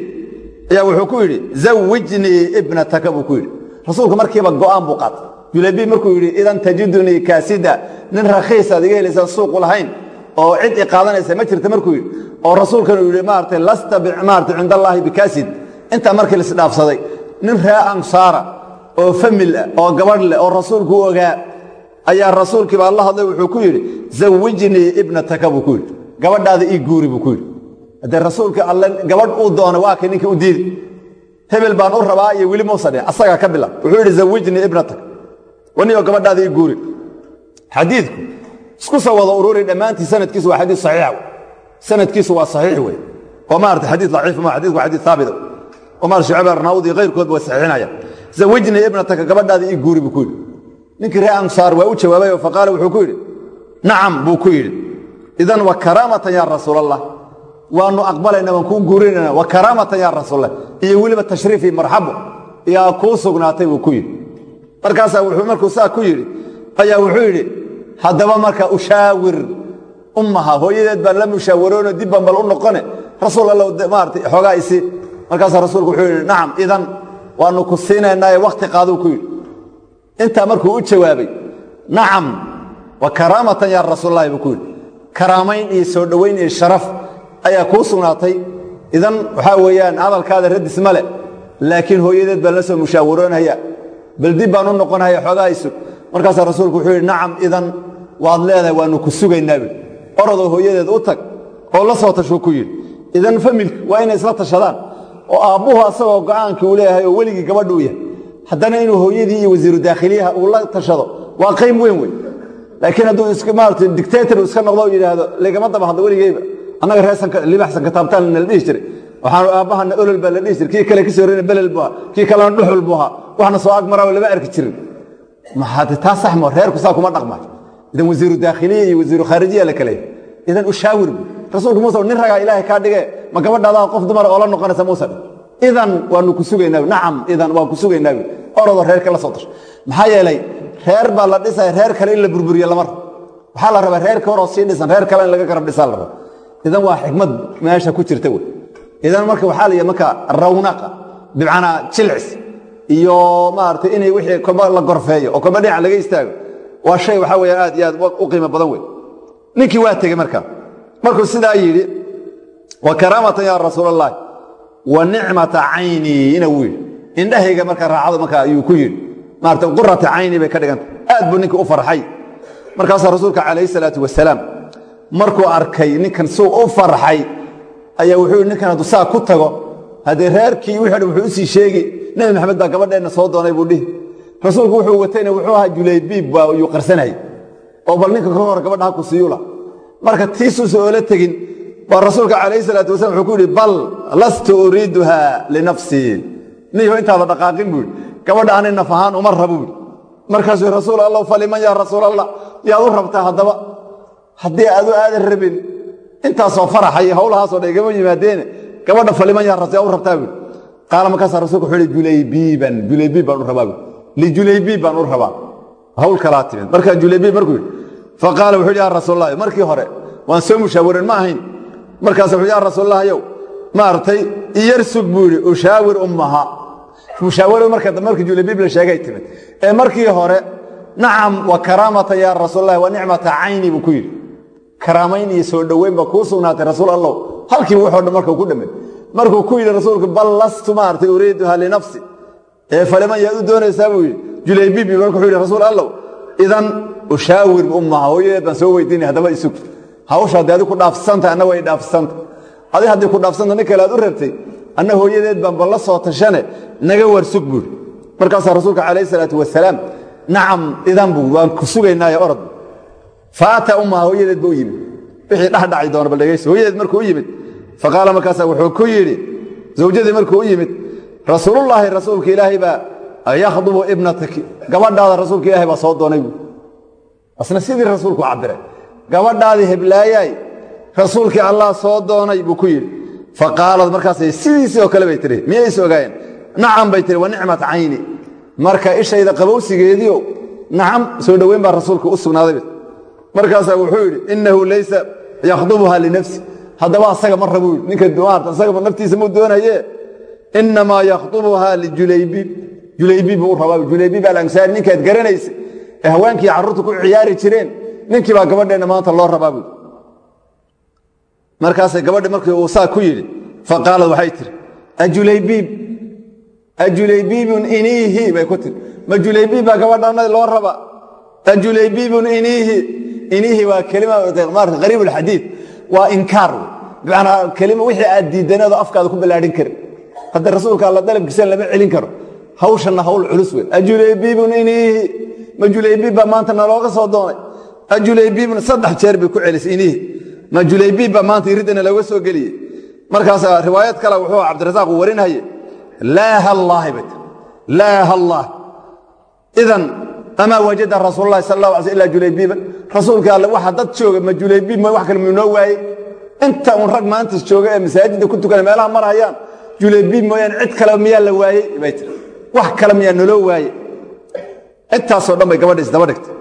ayaa wuxuu ku yidhi zawijnii ibnataka buu ku yidhi rasuulku markiiba go'aan buu qaatay julebi markuu yidhi idan tajidunii kaasida nin rakhiis aad iga helaysaan suuqu lahayn oo cid i qaadanaysa ma jirta markuu yidhi oo rasuulkana uu yidhi maarata lasta maarata cinda allaahi bikaasid intaa markii la isdhaafsaday nin ree ansaara oo famil ah oo gabadh leh oo rasuulku ogaa ayaa rasuulkii baa la hadlay wuxuu ku yidhi zawijnii ibnataka buu ku yidhi. Gabadhaada ii guuri buu ku yidhi. Haddee rasuulka alle gabadh uu doona waa kay u diidi. Hebel baan u rabaa iyo weli muusan dhihin asagaa ka bila wuxuu yidhi zawijnii ibnataka. Waniyo gabadhaada ii guuri. Xadiidku isku soo wada ururi dhammaantii sanadkiisu waa xadiid saxiixa sanadkiisu waa saxiix wey oo maarata xadiid daciif ma xadiidku waa xadiid haabita maarata shucayb arnaawud iyo kayrkoodba way saxiixinayaan zawijnii ibnataka gabadhaada ii guuri buu ku yidhi. Ninkii reer ansaar waa u jawaabay oo faqaala wuxuu ku yidhi nacam buu ku yidhi idan wa karaamatan yaa rasuul allah waanu aqbalayna waan kuu guurinayna wa karaamatan yaa rasuulallah. Iyo weliba tashriif iyo marxabo yaa kuu sugnaatay buu ku yidhi. Markaasaa wuxuu markuu saa ku yidhi ayaa wuxuu yidhi haddaba marka ushaawir ummaha hooyadeed baan la mushaawaroono dib baan bal u noqone. Rasuul alla maarata xoogaa isi. Markaasaa rasuulku wuxuu yidhi nacam idan waanu ku siinaynaaye wakhti qaaduu ku yidhi. Intaa markuu u jawaabay nacam wa karaamatan yaa rasuulalahi buu ku yidhi. Karaamayn iyo soo dhowayn iyo sharaf ayaa kuu sugnaatay. Idan waxaa weeyaan hadalkaada radis ma le laakiin hooyadeed baan la soo mushaawaroonaya bal dib baan u noqonaya xoogaa isug markaasaa rasuulku wuxuu yidhi nacam idan waad leedahay waanu ku sugaynaa. Buui orodoo hooyadeed u tag oo la soo tashuu ku yidhi. Idan familku waa inay isla tashadaan oo aabbuhu asagoo go'aankii uu leeyahay oo weligii gabadhu u yahay. Haddana inuu hooyadii iyo wasiiru daakhiliyaha uu la tashado waa qayb weyn wey. Laakiin hadduu maarata dictator iska noqdo yidhaahdo ligama daba hadlo weligeyba. Annaga reelibaxsan kataabtaan nala dhihi jiray. Waxaanu aabbahana olol baa la dhihi jiray. Kii kale ka soo rena belel buu ahaa. Kii kalena dhuxul buu ahaa. Waxna soo agmaraaba lama arki jirin maxaade taa saxmo reerku saa kuma dhaqmaayo idan wasiiru daakhiliya iyo wasiiru khaarijiya la kaleeya idan ushaawir bu rasuulku muuse nin ragaa ilaahay kaa dhige ma gabadhaadaa qof dumara oo la noqonaysa muuse idan waanu ku sugaynaa nacam idan waan ku sugaynaa orodoo reerka la soo tasho maxaa yeelay reer baa la dhisaya reer kale in la burburiyo lama rabo waxaa la rabaa reerka horoo sii dhisan reer kale in laga garab dhisaa la raba idan waa xikmad meesha ku jirta wey. Idan marka waxaa la marka rawnaqa bimacnaa jilcis iyo maarata inay wixii koba la gorfeeyo oo koba dhinac laga istaago waa shay waxaa weyaan aad iyo aad u qiimo badan wey ninkii waa tegey marka. Markuu sidaa yidhi wa karaamatan yaa rasuul allahi wa nicmata caynii ina uu yidhi. Indhahayga marka raacado marka ayuu ku yidhi. Maarata qurata cayni bay ka dhiganta aad buu ninka u farxay. Markaasaa rasuulka calayhi salaatu wasalaam markuu arkay ninkan suu u farxay ayaa wuxuu yidhi ninkan hadduu saa ku tago haddee reerkii wixii dhan wuxuu u sii sheegi nebi maxamed baa gabadheenna soo doonay buu dhihi. Rasuulku wuxuu watayna wuxuu ahaa julaybiib baa yuu qarsanayay oo bal ninka ka hor gabadha ha ku siiyula marka tiisuusa oola tegin baa rasuulka calayhi salaatu wasalam wuxuu ku yidhi bal lastu uriiduha linafsii niyo intaada dhaqaaqin buu yidhi. Gabadha anay naf ahaan uma rabo buui markaasuu rasuul allah faliman yaa rasuul allah? Yaad u rabtaa haddaba. Haddii aadu aadan rabin intaasoo faraxay hawlahaasoo dhan igama yimaadeene gabadha faliman yaa u rabtaa buui qaala markaasaa rasulka wuxuu ihi julaybiiban julaybiib baan u rabaa. Lijulaybiib baan u rabaa. Hawl kalaa timid. Markaa julaybiib markuu yidhi faqaala wuxuu yidhi yaa rasuulallahi markii hore waan soo mushaawiren ma ahayn. Markaasa wuxuu yaa rasuulallahyow maaragtay iyarsug buu yidhi ushaawir ummaha mushaawaro marka markii julaybiib la sheegay timid. Ee markii hore nacam wa karaamata yaa rasuullahi wa nicmata cayni buu ku yidhi. Karaamayn iyo soo dhoweyn ba kuu sugnaatay rasuul allow. Halkiiba wuxoo dhan markuu ku dhammay markuu ku yidhi rasuulku bal lastu maaragtay uriiduha linafsi ee faliman yaad u doonaysaa buu yidhi. Julaybibi marka wuxuu yidhi rasuul allow idan ushaawir ummaha hooyadeed baan soo weydiinay haddaba isug. Hawsha haddii adi ku dhaafsanta anna way dhaafsanta. Adi haddii ku dhaafsanta nin kale u rabtay anna hooyadeed baan bal soo tashane naga warsug buuri markaasaa rasuulka calayhi salaatu wasalaam nacam idan buu waan ku sugaynaaye orod. Faata ummaha hooyadeed ba u yimid. Wixii dhexdhaci doona bal dhegayso hooyadeed markuu u yimid faqaala markaasaa wuxuu ku yidhi zawjadii markuu u yimid rasuulullaahi rasuulka ilaahay baa yakhdubu ibnataki gabadhaada rasuulka ilahay baa soo doonay buu. Asna sidii rasuulku cabiray gabadhaadii heblaayaay rasuulkii allah soo doonay buu ku yidhi. Faqaalad markaasay sidiisii oo kale bay tihi miyays ogaayeen? Nacam bay tihi wa nicmat cayni. Marka ishayda qabowsigeediio nacam soo dhoweyn baa rasuulka u sugnaaday markaasaa wuxuu yidhi innahu haddaba asaga ma yidhi ninka maarta asaga naftiisa muu doonaye. Innamaa yakhdubuha lijulaybiib julaybiib buu rabaa. Julaybiib alansaari ninkaad garanaysa. Ee haweenkii carruurta ku ciyaari jireen ninkii baa gabadheenna maanta loo rabaa buui markaasay gabadhi markii uu saa ku yidhi faqaalad waxay tihi ajulaybiib ajulaybiibun iniihi? Bay ku tiri ma julaybiib baa gabadhanadi loo raba ajuleybibun iniihi. Iniihi waa kelima maarata qariib waa inkaar wey bimacnaa kelima wixii aad diidaneedo afkaada ku ballaadhin karin. Hadda rasuulka alla dalabkiisa lama celin karo. Hawshanna hawl culus wey ajuleybibun iniihi ma juleybib baa maanta nalooga soo doonay. Ajuleybibun saddex jeer bay ku celisay iniihi ma juleybib baa maanta iridana looga soo geliyey. Markaas riwaayad kale wuxuu cabdirasaaq uu warinhaye laa hallaahi bay tir laa idan amaa wajada rasuul lahi sal la ala ila julaybiiban rasuulka alle waxa dad jooga ma julaybiib ma wax kale muu noo waayey inta uun rag maantas jooga ee masaajidda ku tukana meelaha marhayaan julaybiib mooyaane cid kale miyaa la waayey bay tir wax kale miyaa naloo waaye. Intaasoo dhan bay gabadha isdaba dhigtay.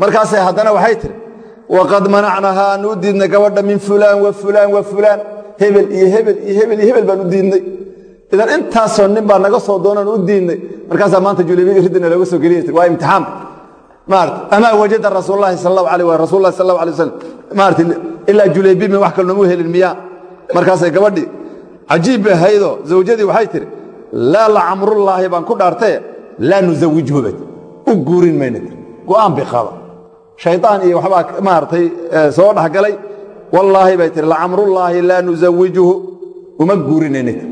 Markaasay haddana waxay tiri waqad manacnahaa aan u diidnay gabadha min fulaan wa fulaan wa fulaan. Hebel iyo hebel iyo hebel iyo hebel baan u diidnay idan intaasoo nin baa naga soo doonaan u diidnay markaasaa maanta julaybiib iridina looga soo geliya waa imtixaan. Maarata amaa wajada rasuul lahi sal allahu alayh wa rasul lahi sal allahu alay wasalam maarata ilaa julaybiib min wax kale noomu helin miyaa? Markaasay gabadhii cajiib bay ahaydoo zawjadii waxay tihi laa lacamrullaahi baan ku dhaartaye laa nusawijhu bay u guurin mayna tir go'aan bay qaada shaydaan iyo waxbaa maaragtay soo dhexgalay wallaahi bay tihi lacamrullaahi laa nusawijuhu uma guurinayna tir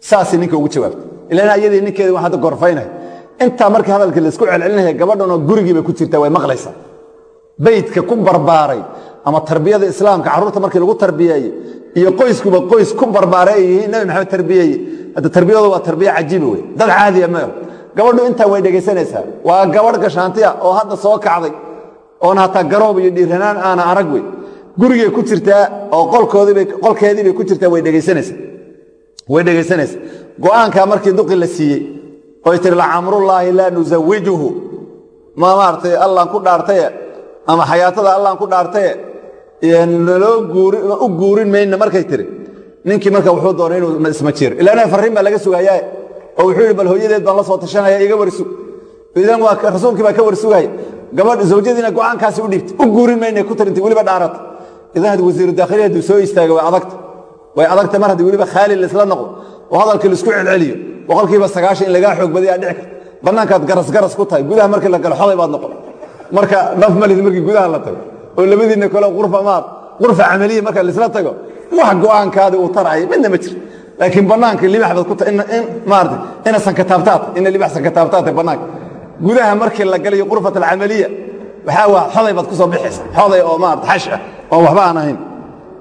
saasay ninka ugu jawaabtay. Ilan ayadii ninkeedi waa hadda gorfaynaya intaa markii hadalkii la isku celcelinaya gabadhanoo gurigiiba ku jirta way maqlaysaa. Beydka ku barbaaray ama tarbiyada islaamka carruurta markii lagu tarbiyeeye iyo qoyskuba qoys ku barbaaray ay yihiin nabi maxamed tarbiyeeye hadda tarbiyadu waa tarbiye cajiiba wey dad caadiya mayo gabadhu intaa way dhegaysanaysaa waa gabadh gashaantiya oo hadda soo kacday oon hataa garoob iyo dhiiranaan aana arag wey gurigay ku jirtaa oo qolkeediibay ku jirtaa way dhegaysanaysaa way dhegaysanaysaa go'aankaa markii duqi la siiyey oy tiri lacamrullaahi laa nusawijuhu ma maaratay allaan ku dhaartaye? Ama xayaatada allaan ku dhaartaye? Naloo u guurin mayna markay tiri. Ninkii marka wuxuu doonay inuu isma jiro ilaana farriin baa laga sugayaa oo wuxuu yidhi bal hooyadeed baan la soo tashanaya iga warsug idan waa rasuulkii baa ka warsugaya gabadh zawjadiina go'aankaasi u dhiibtay. U guurin mayna ku tarintay weliba dhaarata idan had wasiiru daakhiliya hadduu soo istaaga way adagta way adagta mar haddii weliba khaali laisla noqdo oo hadalkii la isku celceliyo. Boqolkiiba sagaashan in lagaa xoog badiyaa dhici karta. Bannaankaad garasgaras ku tahay gudaha markii la galo xoday baad noqon. Marka dhaf malid markii gudaha la tago. Oo labadiinna kale qurfa maad qurfa camaliya marka laisla tago wax go'aankaadi uu taraya midna ma jiro laakiin bannaanka libax baad ku tahay in maarata ina sankataabtaata ina libax sankataabtaata bannaanka. Gudaha markii la galayo qurfat alcamaliya waxaa waa xoday baad ku soo bixaysa xoday oo maarata xash ah oo waxba aan ahayn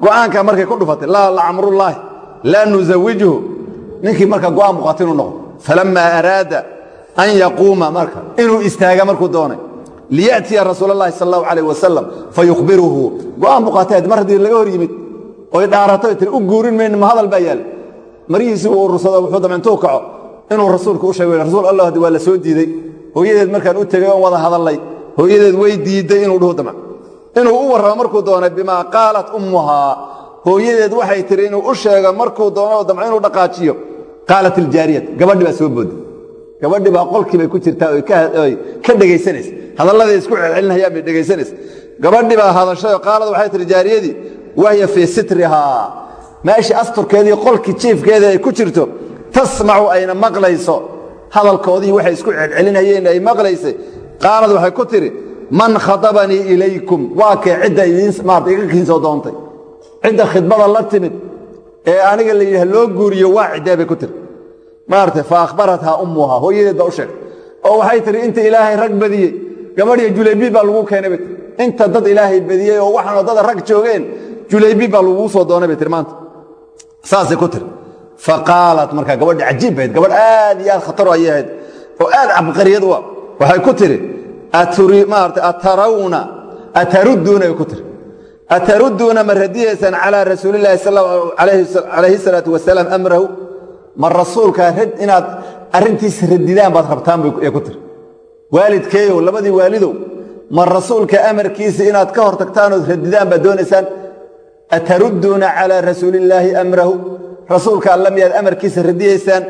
go'aanka markay ku dhufatay laa lacamrullaahi laa nusawijuhu ninkii marka go'aan muuqaata inuu noqdo falammaa araada an yaquuma marka inuu istaaga markuu doonay liya'tiya rasuul اllahi sal allahu alayh wasalam go'aan muuqaata mar laga hor yimid oy dhaarato tiri u guurin mayno ma hadal baa yaal. Marihiisii uu urursado wuxuu intuu kaco inuu rasuulku u sheego rasuul allah waa soo diidey hooyadeed markaan u tegey oon wada hadallay hooyadeed way diidday inuu dhuhu inuu u warramo markuu doonay bimaa qaalat ummuhaa hooyadeed waxay tihi inuu u sheego markuu doono damco inuu dhaqaajiyo. Qaalat iljaariyat gabadhi baa soo booday gabadhi baa qolkii bay ku jirtaa oy ka dhegaysanaysa hadalladay isku celcelinayaan bay dhegaysanaysa gabadhi baa hadashayoo qaalad waxay tihi jaariyadii wahya fii sitrihaa. Meeshii asturkeedii qolkii jiifkeedii ay ku jirto tasmacu ayna maqlayso. Hadalkoodii waxay isku celcelinayeen ay maqlaysay. Qaalad waxay ku tidhi man khatabanii ilaykum. Waa kee cidda idiinmaarata iga kiinsoo doontay. Cidda khidbada la timid ee aniga la yidhaah loo guuriyo waa ciddee bay ku tiri. Maarata fa akhbarathaa ummuhaa hooyadeed baa u sheegtay oo waxay tihi inta ilaahay rag badiyey. Gabadhiyo julaybiib baa lagu keenay bay tii inta dad ilaahay badiyey oo waxaanoo dada rag joogeen julaybiib baa laguu soo doonay bay tii maanta. Saasay ku tiri. Fa markaa gabadhi cajiib bahayd gabadh aad iyo aad khataro ayay ahayd. Oo aad cabqariyad u ah. Waxay ku tidhi ay ku tiri. Atarudduuna ma radiyaysaan calaa rasuulillaahi calayhi salaatu wasalaam amrahu ma rasuulka inaad arrintiisa radidaan baad rabtaan bay ku tiri. Waalidkeeyow labadii waalidow ma rasuulka amarkiisa inaad ka hor tagtaanood radidaan baad doonaysaan atarudduuna calaa rasuulillaahi amrahu rasuulka alla miyaad amarkiisa radiyaysaan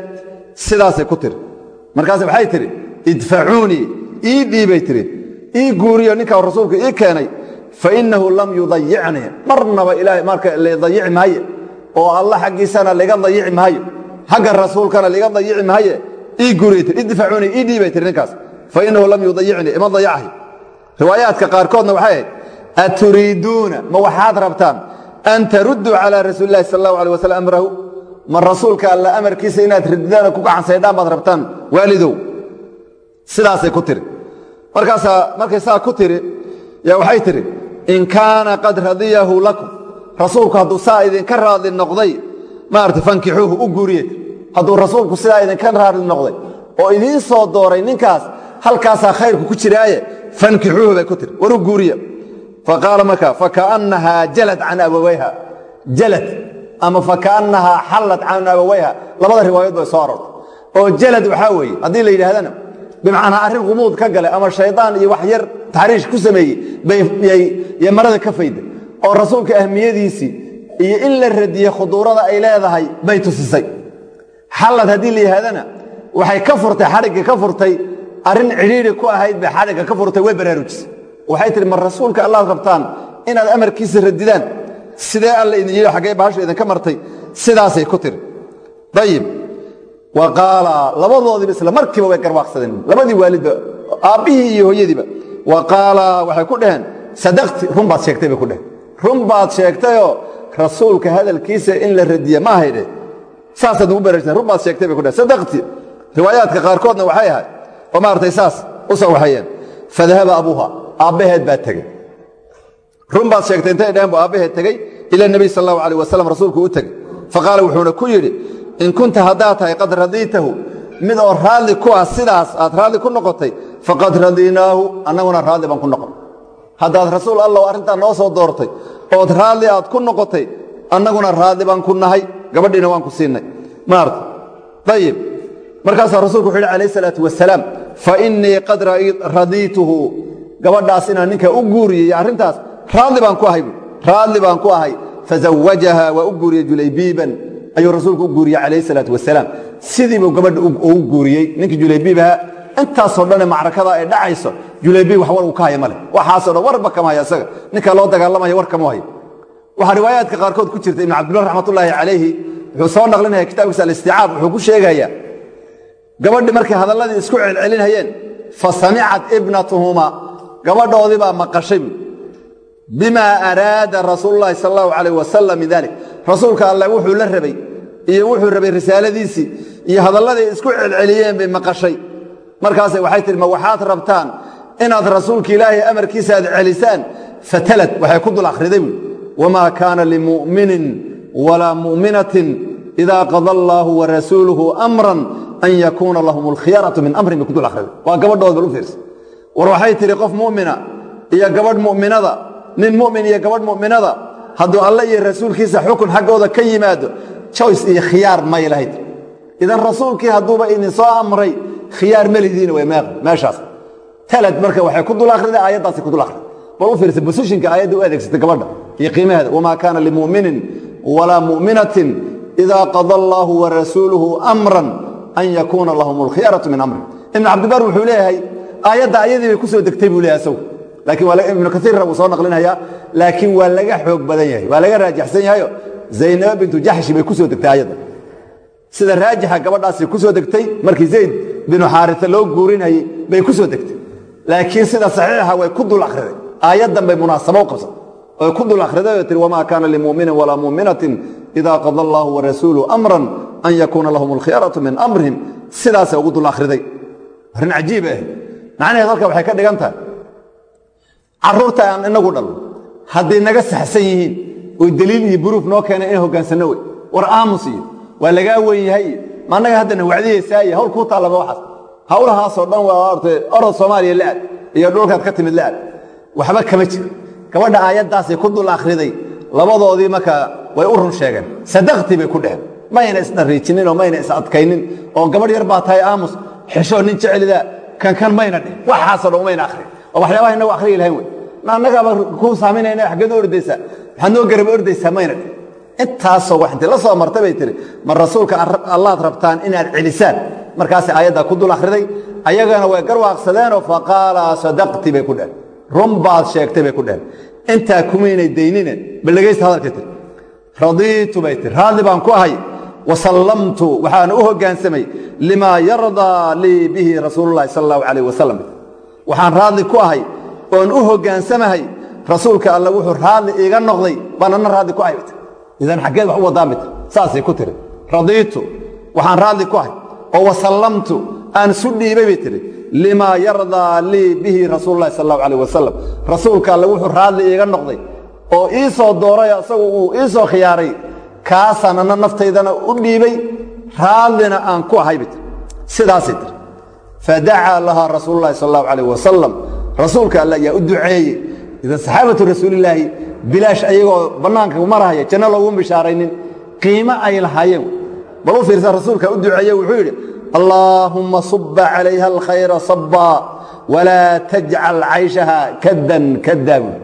sidaasay ku tiri. Markaas waxay tidhi idfacuunii ii dhiibay tiri ii guuriyo ninkaa rasuulka ii keenay fa innahu lam yudayicnii. Marnaba ilaahay marka ladayici maaye oo alla xaggiisana liga dayici maayo xagga rasuulkana liga dayici maaye ii guuriy tii idfacuunii ii dhiibay tiri ninkaas. Fa innahu lam yudayicnii ima dayacahay riwaayaadka qaarkoodna waxay ahayd aturiiduuna ma waxaad rabtaan an tarudduu calaa rasuuli lahi sal allahu alay waslam amrahu ma rasuulka alla amarkiisa inaad rididaan ku gacansaydhaan baad rabtaan waalidow sidaasay ku tiri. Markaasaa markay saa ku tiri yaa waxay tidhi in kaana qad radiyahu lakum. Rasuulku hadduu saa idinka raadli noqday maarata fankixuuhu u guuriyed hadduu rasuulku sidaa idinka raadli noqday oo idiin soo dooray ninkaas halkaasaa khayrku ku jiraaye fankixuuhu bay ku tiri. War u guuriya. Faqaala markaa fakaannahaa jalad can abawayha. Jalad ama fakaannahaa xallad can abawayha labada riwaayaod bay soo aroortay. Oo jalad waxaa weeye haddii la yidhaahdana bimacnaa arrin qumuud ka gale ama shaydaan iyo wax yar taxriish ku sameeyey bay marada ka fayda oo rasuulka ahmiyadiisii iyo in la radiye khuduurada ay leedahay bay tusisay. Xallad haddii la yidhahdana waxay ka furtay xadhigga ka furtay arrin cidhiidhi ku ahayd bay xadhigga ka furtay way baraarujisay waxay tihi ma rasuulka allaad rabtaan inaad amarkiisa radidaan sidee alla idin yidhi xaggee bahasha idinka martay sidaasay ku tiri ayib wa qaala labadoodiiba isla markiiba way garwaaqsadeen. Labadii waalidba aabbihii iyo hooyadiiba. Wa qaala waxay ku dhaheen sadaqti. Run sheegtay bay ku dheheen run sheegtayoo rasuulka hadalkiisa in la radiye ma ahaydhe saasaad nugu baraarsan run sheegtay bay ku dheheen sadaqti. Riwaayaadka qaarkoodna waxay ahayd. Oo maaragtay saas u soo waxayeen. Fadahaba abuuha. Aabbaheed baa tegey. Run sheegtay intay dheheen bu aabbaheed tegey. Ila nebiy sal allahu alayh wasalam rasuulku u tegey. Faqaala wuxuuna ku yidhi in kunta haddaad tahay qad radiitahu mid oo raadli ku ah sidaas aad raadli ku noqotay faqad radiinaahu annaguna raadli baan ku noqon. Haddaad rasuul allah arrintaa noo soo doortay ood raadli aad ku noqotay annaguna raadli baan ku nahay gabadhiina waan ku siinay. Maarta ayib markaasaa rasulku wuxu yhi alayh salaatu wasalaam fa innii qad radiituhu. Gabadhaas inaan ninka u guuriyey arrintaas raadli baan ku ahay fazawajaha waa u guuriyey ayuu rasuulku u guuriyey calayh salaatu wasalaam. Sidiibuu gabadha ugu guuriyey. Ninkii julaybiibaha intaasoo dhanne macrakada ay dhacayso julaybiib wax war uu ka haya male. Waxaasoo dhan warba kama haya isaga. Ninkaa loo dagaalamaya war kama hayo waxaa riwaayaadka qaarkood ku jirta ibnu cabdillah raxmatullaahi calayhi wuxuu soo naqlinaya kitaabkiisa alisticaab wuxuu ku sheegayaa gabadhi markay hadalladii isku celcelinayeen fa samicat ibnatuhuma gabadhoodii baa maqashay bimaa araada rasuululahi sal allahu calayh wasalam min dalik rasuulka alleh wuxuu la rabay iyo wuxuu rabay risaaladiisii iyo hadalladay isku celceliyeen bay maqashay. Markaase waxay tihi ma waxaad rabtaan inaad rasuulka ilaahay amarkiisa aad celisaan? Fatalad waxay ku dul akhriday buui wamaa kaana limu'minin walaa mu'minatin idaa qada allaahu warasuuluhu amran an yakuuna lahum alkhiyaratu min amrin bay ku dul akhriday. Waa gabadhood bal u fiirsa war waxay tihi qof mu'mina iyo gabadh mu'minada nin mu'min iyo gabadh mu'minada hadduu alle iyo rasuulkiisa xukun xaggooda ka yimaado joyce iyo khiyaar may lahayd. Idan rasuulkii hadduuba idin soo amray khiyaar melidiina way meeshaas. Talad marka waxay ku dul akhriday aayaddaasay ku dul akhriday bal u fiirsa bosishinka aayadda u adeegsatay gabadha. Iyo qiimaheeda wamaa kaana limuminin walaa mu'minatin idaa qada allaahu warasuuluhu amran an yakuuna lahum alkhiyaratu min amri. Ibnu cabdibar wuxuu leeyahay aayadda ayadii bay ku soo degtay buu leeyahay isagu laakiin ibnu kaiirna wuu soo naqlinaya laakiin waa laga xoog badan yahay waa laga raajixsan yahayo zaynaba bintu jaxshi bay ku soo degtay aayadda. Sida raajixa gabadhaasi ku soo degtay markii zayd binu xaarita loo guurinayey bay ku soo degtay. Laakiin sida saxiixa way ku dul akhriday. Aayaddan bay munaasabo u qabsatay oy ku dul akhriday oo tihi wamaa kaana limuminin walaa muminatin idaa qada allaahu warasuuluhu amran an yakuuna lahum alkhiyaratu min amrihim. Sidaasay ugu dul akhriday. Arrin cajiib ah macnaheed halka waxay ka dhigan tahay. Carruurta aan inagu dhalno hadday naga saxsan yihiin oy deliil iyo buruuf noo keeneen in hoggaansanno wey war aamus iyo. Waa lagaa wen yahay. Iyo ma annaga haddana wacdiyeysaa iyo hawl kuu taallaba waxaas. Hawlahaasoo dhan waa ortay orod soomaaliya la'ad iyo dhulkaad ka timid la'ad waxba kama jiro gabadha aayaddaasay ku dul akhriday labadoodii markaa way u run sheegeen. Sadaqti bay ku dheheen mayna isdhariijinin oo mayna is adkaynin oo gabadh yar baa tahay aamus. Xeshoo nin jecelida kan kan mayna dheh. Waxaasoo dhan mayna akhrin oo waxyaabaha inagu akhriyi lahayn wey xaggeed u ordaysaa maxaad noo garaba ordaysaa mayna. Ma rabtaan inaad celisaan. Markaasay ku dul akhriday. Ayagana way garwaaqsadeenoo faqaala sadaqti bay ku dheheen run baad sheegtay bay ku dheheen intaa kumaynay daynine bal dhegaysta hadalkay tiri. Radiitu bay tiri raadli baan ku ahay. Wasallamtu waxaan u hoggaansamay limaa yardaa lii bihi rasuululahi sal allahu waxaan raadli ku ahay oon u hoggaansamahay rasuulka alla wuxuu raadli iiga noqday baan anna raadli ku ahay idan xaggeed wax u wadaa tiri saasay ku tiri radiitu waxaan raadli ku ahay oo wasallamtu aan isu dhiibay bay tihi limaa yardaa lii bihi rasuululahi sal allahu alayh wasalam rasuulka alle wuxuu raadli iiga noqday oo ii soo dooray isagu uu ii soo khiyaaray kaasaan anna naftaydana u dhiibay raadlina aan ku ahay bay tiri sidaasay tiri fadacaa lahaa rasuululahi sal allahu alayh wasalam rasuulka alle ayaa u duceeyey. Idan saxaabatu rasuulilaahi bilaash ayagoo bannaanka marahaya janno loogu bishaaraynin qiimo ay lahaayeen. Bal u fiirsa rasuulka u duceeye wuxuu yidhi allaahumma subba calayha alkhayra sabbaa walaa tajcal cayshaha kadan buui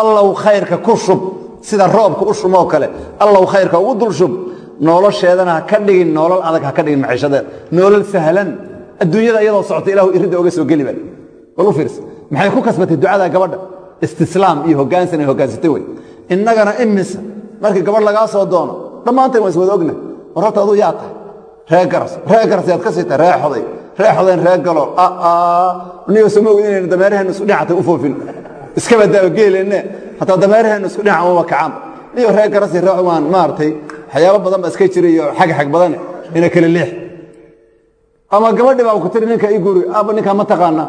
allow khayrka ku shub sida roobka u shumoo kale. Allow khayrka ugu dul shub nolosheedana ha ka dhigin nolol adag ha ka dhigin maciishadeeda nolol sahlan adduunyada iyadoo socota ilahu iridda oga soo geli ba bal u fiirsa maxay ku kasbatay ducada gabadha? Istislaam iyo hoggaansan ay hoggaansatay wey innagana imisa markii gabadh lagaa soo doono dhammaanteen waan is wada ogna. Aduu yaa tahay. Ree garas ree garas yaad ka sii ree xoday. Ree xodayn ree galo. Niyo soma ogin inaynu isku dhinacata u foofin. Iska badaaba geeleenne. Hataa dameeraheennu isku dhinaca uma kacaanba niyo ree garas iyo ree waan maaragtay waxyaabo badan ba iska jira iyo xag xag ina kala leex. Ama gabadhi baa ku tiri ninka ii guri aba ninkaa ma taqaanaa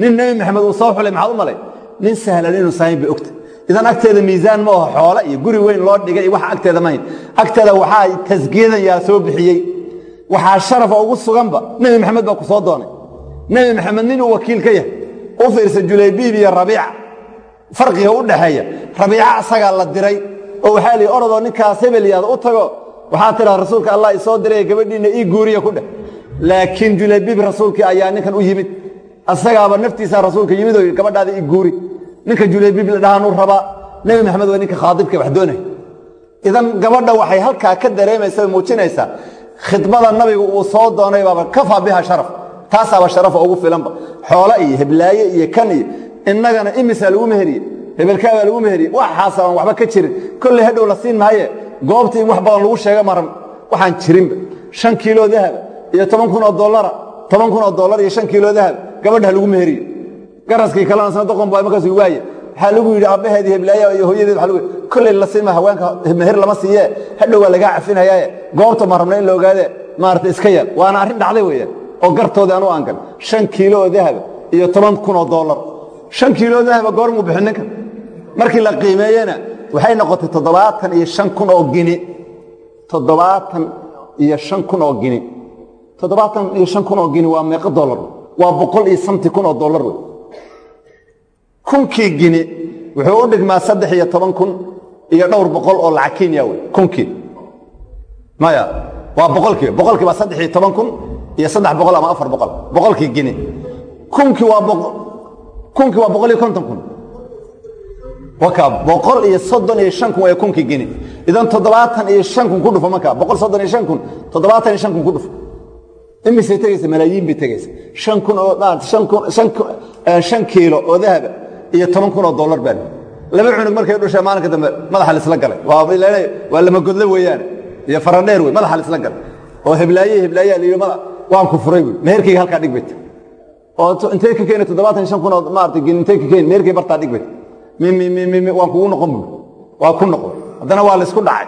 nin nebi maxamed uu soo xulay maxaad u malay? Nin sahlan inuu saahin bay ogta idan agteeda miisaan ma aho xoole iyo guri weyn loo dhigay iyo wax agteeda mahayn agteeda waxaa tasgiyadan soo bixiyey. Waxaa sharafa ugu suganba nebi maxamed baa ku soo doonay. Nebi maxamed nin uu wakiil ka yahay u fiirsa julaybiib iyo rabiica farqiga u dhaxeeya. Rabiica asagaa la diray oo waxaa lihi orodoo ninkaas hebelyaada u tago. Waxaa tidhaha rasuulka allah isoo diray gabadhiinna ii guuriya ku dheh laakiin julaybiib rasuulkii ayaa ninkan u yimid asagaaba naftiisaa rasuulka yimid oo gabadhaada ii guuri. Ninka julaybiib la dhahaanuu rabaa nebi maxamed waa ninka khaadibka wax doonaya. Idan gabadha waxay halkaa ka dareemaysa muujinaysaa khidbada nabigu uu soo doonay baaba kafaa biha sharaf. Taasaaba sharafa ugu filanba. Xoole iyo heblaaye iyo kan iyo innagana imisaa lagu meheriye hebelkaabaa lagu meheriye waxaasa aan waxba ka jirin. Kolley hadhow la siin maaye. Goobtii in wax badan lagu sheega maran. Waxaan jirinba. Shan kiiloo dahaba iyo toban kun oo dollara. Toban kun oo dollar iyo shan kiiloo dahab gabadha lagu meheriye garaskii kalena sana doqon baa markaas waaye. Waxaa lagu yidhi aabbaheedii heblaaya iyo hooyadeed waa la siima haweenka meher lama siiye. Hadhow waa lagaa cafinayaaye goobta ma rabna in la ogaade maarata iska yeel waana arrin dhacday weeyaan oo gartoodii anu aangan shan kiilo oo dahaba iyo toban kun oo dollar. Shan kiilo oo dahaba goormuu bixin ninka. Markii la qiimeeyena waxay noqotay toddobaatan iyo shan kun oo gini. Toddobaatan iyo shan kun oo gini. Toddobaatan iyo shan kun oo gini waa meeqo dollar waa boqol iyo santi kun oo dollar wey kunkii gini wuxuu u dhigmaa saddex iyo toban kun iyo dhowr boqol oo lacag kenya wey kunkii. Maya waa boqolkii. Boqolkii waa saddex iyo toban kun iyo saddex boqol ama afar boqol. Boqolkii gini kunkii waa kunkii waa boqol iyo konton kun. Waka boqol iyo soddon iyo shan kun waa kunkii gini idan toddobaatan iyo shan kun ku dhufo markaa boqol soddon iyo shan kun toddobaatan iyo shan kun ku dhufo imisay tegaysa malaayiin bay tegaysa shan kun oo shan shan kiilo oo dahaba iyo toban kun oo dollar baa laba cunug markay dhushay maalinka dambe madaxa la isla galay. Waa waa lama godlo weeyaan. Iyo faradheer wey madaxa la isla galay. Oo heblaaye heblaaye la yidhi mada waan ku furay buy meherkayga halkaa dhig bayta oo intay ka keeni toddobaatan shan kun oo maarata intay ka keeni meherkay bartaa dhig bayta waan kugu noqon waa ku noqon. Haddana waa la isku dhacay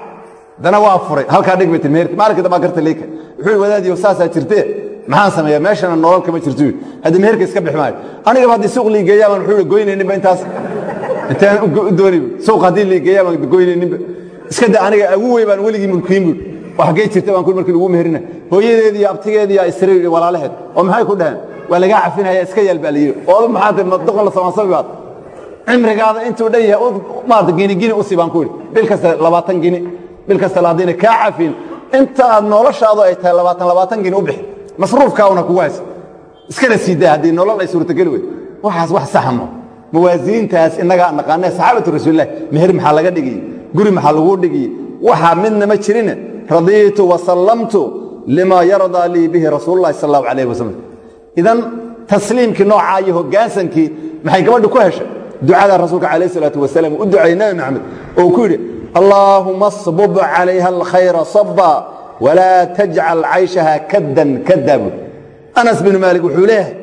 haddana waa furay. Halkaa dhig bayta meherki maalinka dambe garta leeka wuxuu wadaadiyo saasaa jirtee maxaan sameeyaa? Meeshana nolol kama jirto hadda meherka iska bixi maayo. Anigaba haddii suuq liigeeyaa baan wuxuu goynayninba intaas. Intaan u dooni suuq haddii liigeeyaa baan goynayninba iska da aniga agu wey baan weligii mulkiyin buui oo xaggee jirta baan ku markii lagu meherina. Hooyadeedi iyo abtigeedi iyo isri iyo walaalaheed. Oo maxay ku dhaheen? Waa lagaa cafinaya iska yaal baa layidhi oo maxaa tahay doqon la samaansabi cimrigaada intuu dhan yahay maarata gini gini usi baan ku idhi bil kasta labaatan gini bil kasta haddayna kaa cafin inta aad noloshaadu ay tahay labaatan labaatan gini u bixi masruufkauna kugu haysa iskana sii daa haddii nolol ay suurtageli wey waxaas wax saxa ma. Mawaasiintaas innagaa naqaane saxaabatu rasuulilah meher maxaa laga dhigiyey guri maxaa laguu dhigiyey waxaa midna ma jirine. Radiitu wasallamtu lima yardaa lii bihi rasuululahi sal allahu alayh wasalam idan tasliimkii noocaa iyo hoggaansankii maxay gabadhi ku heshay? Ducada rasuulka calayh salaatu wasalaam u duceeyey maxamed oo ku yidhi allaahuma asbub calayha alkhayra saba walaa tajcal cayshaha kaddan kadda buui anas binu maalik wuxuu leeyahay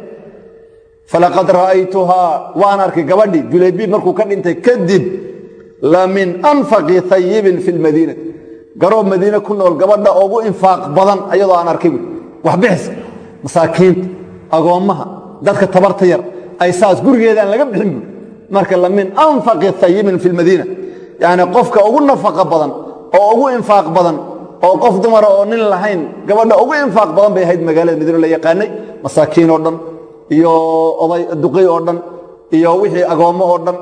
falaqad ra'aytuhaa waan arkay gabadhii julaybiib markuu ka dhintay kadib la min anfaqi hayibin fi lmadiinati garoob madiine ku nool gabadha ugu infaaq badan ayadoo aan arkay. Buui waxbixiska masaakiinta agoommaha dadka tabarta yar ay saas gurigeedaan laga bixin. Buui marka min anfaqi hayibin fi yacni qofka ugu nafaqa badan oo ugu infaaq badan oo qof dumara oo nin lahayn gabadha ugu infaaq badan bay ahayd magaalada madiino la yaqaanay. Masaakiin oo dhan iyo duqay oo dhan iyo wixii agoommo oo dhan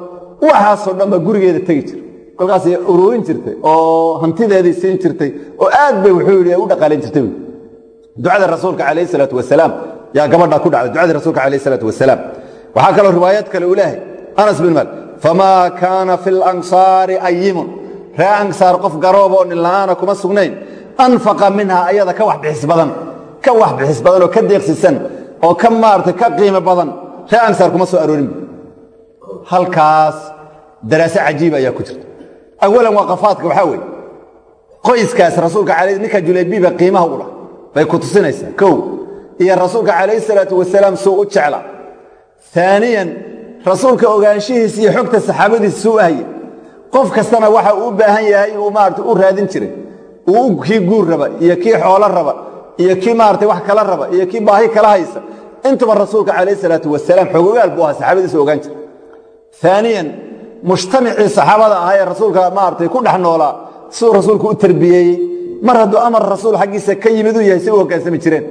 waxaasoo dhan baa gurigeeda tegi jira kolkaasay ururin jirtay oo hantideedii siin jirtay oo aad bay wuxuu yidhi u dhaqaalayn jirtay ducada rasuulka calayh salaatu wasalaam yaa gabadha ku dhacday ducadii rasuulka calayh salaatu wasalaam. Waxaa kaloo riwaayad kale uu leehay anas bin maal famaa kaana fi lansaari ayimun ree ansaar qof garooba oo kuma sugnayn anfaqa minha ayada ka wax bixis badan ka wax bixis badan oo ka deeqsisan oo ka maarata ka qiimo badan ree ansaar kuma soo aroorin halkaas daraase cajiiba ayaa ku jirta awalan waqafaadka waxaa weeye qoyskaas rasuulka ninka julaybiba qiimaha u dhah bay ku tusinaysaa kow iyo rasuulka calayh salaatu wasalaam suu u jecla aaniyan rasuulka ogaanshihiisa iyo xogta saxaabadiisa suu ahye qof kastana waxa uu u baahan yahay uu maarata u raadin jiray. Uu kii guur raba iyo kii xoolo raba iyo kii maarata wax kala raba iyo kii baahi kala haysa intuba rasuulka calayh salaatu wasalaam xogogaal buu ahaa saxaabadiisa ogaan jira aaniyan mujtamacii saxaabada ahaa ee rasuulka maaratay ku dhex noolaa siduu rasuulku u tarbiyeeyey mar hadduu amar rasuul xaggiisa ka yimid uu yahay si u hoggaansami jireen.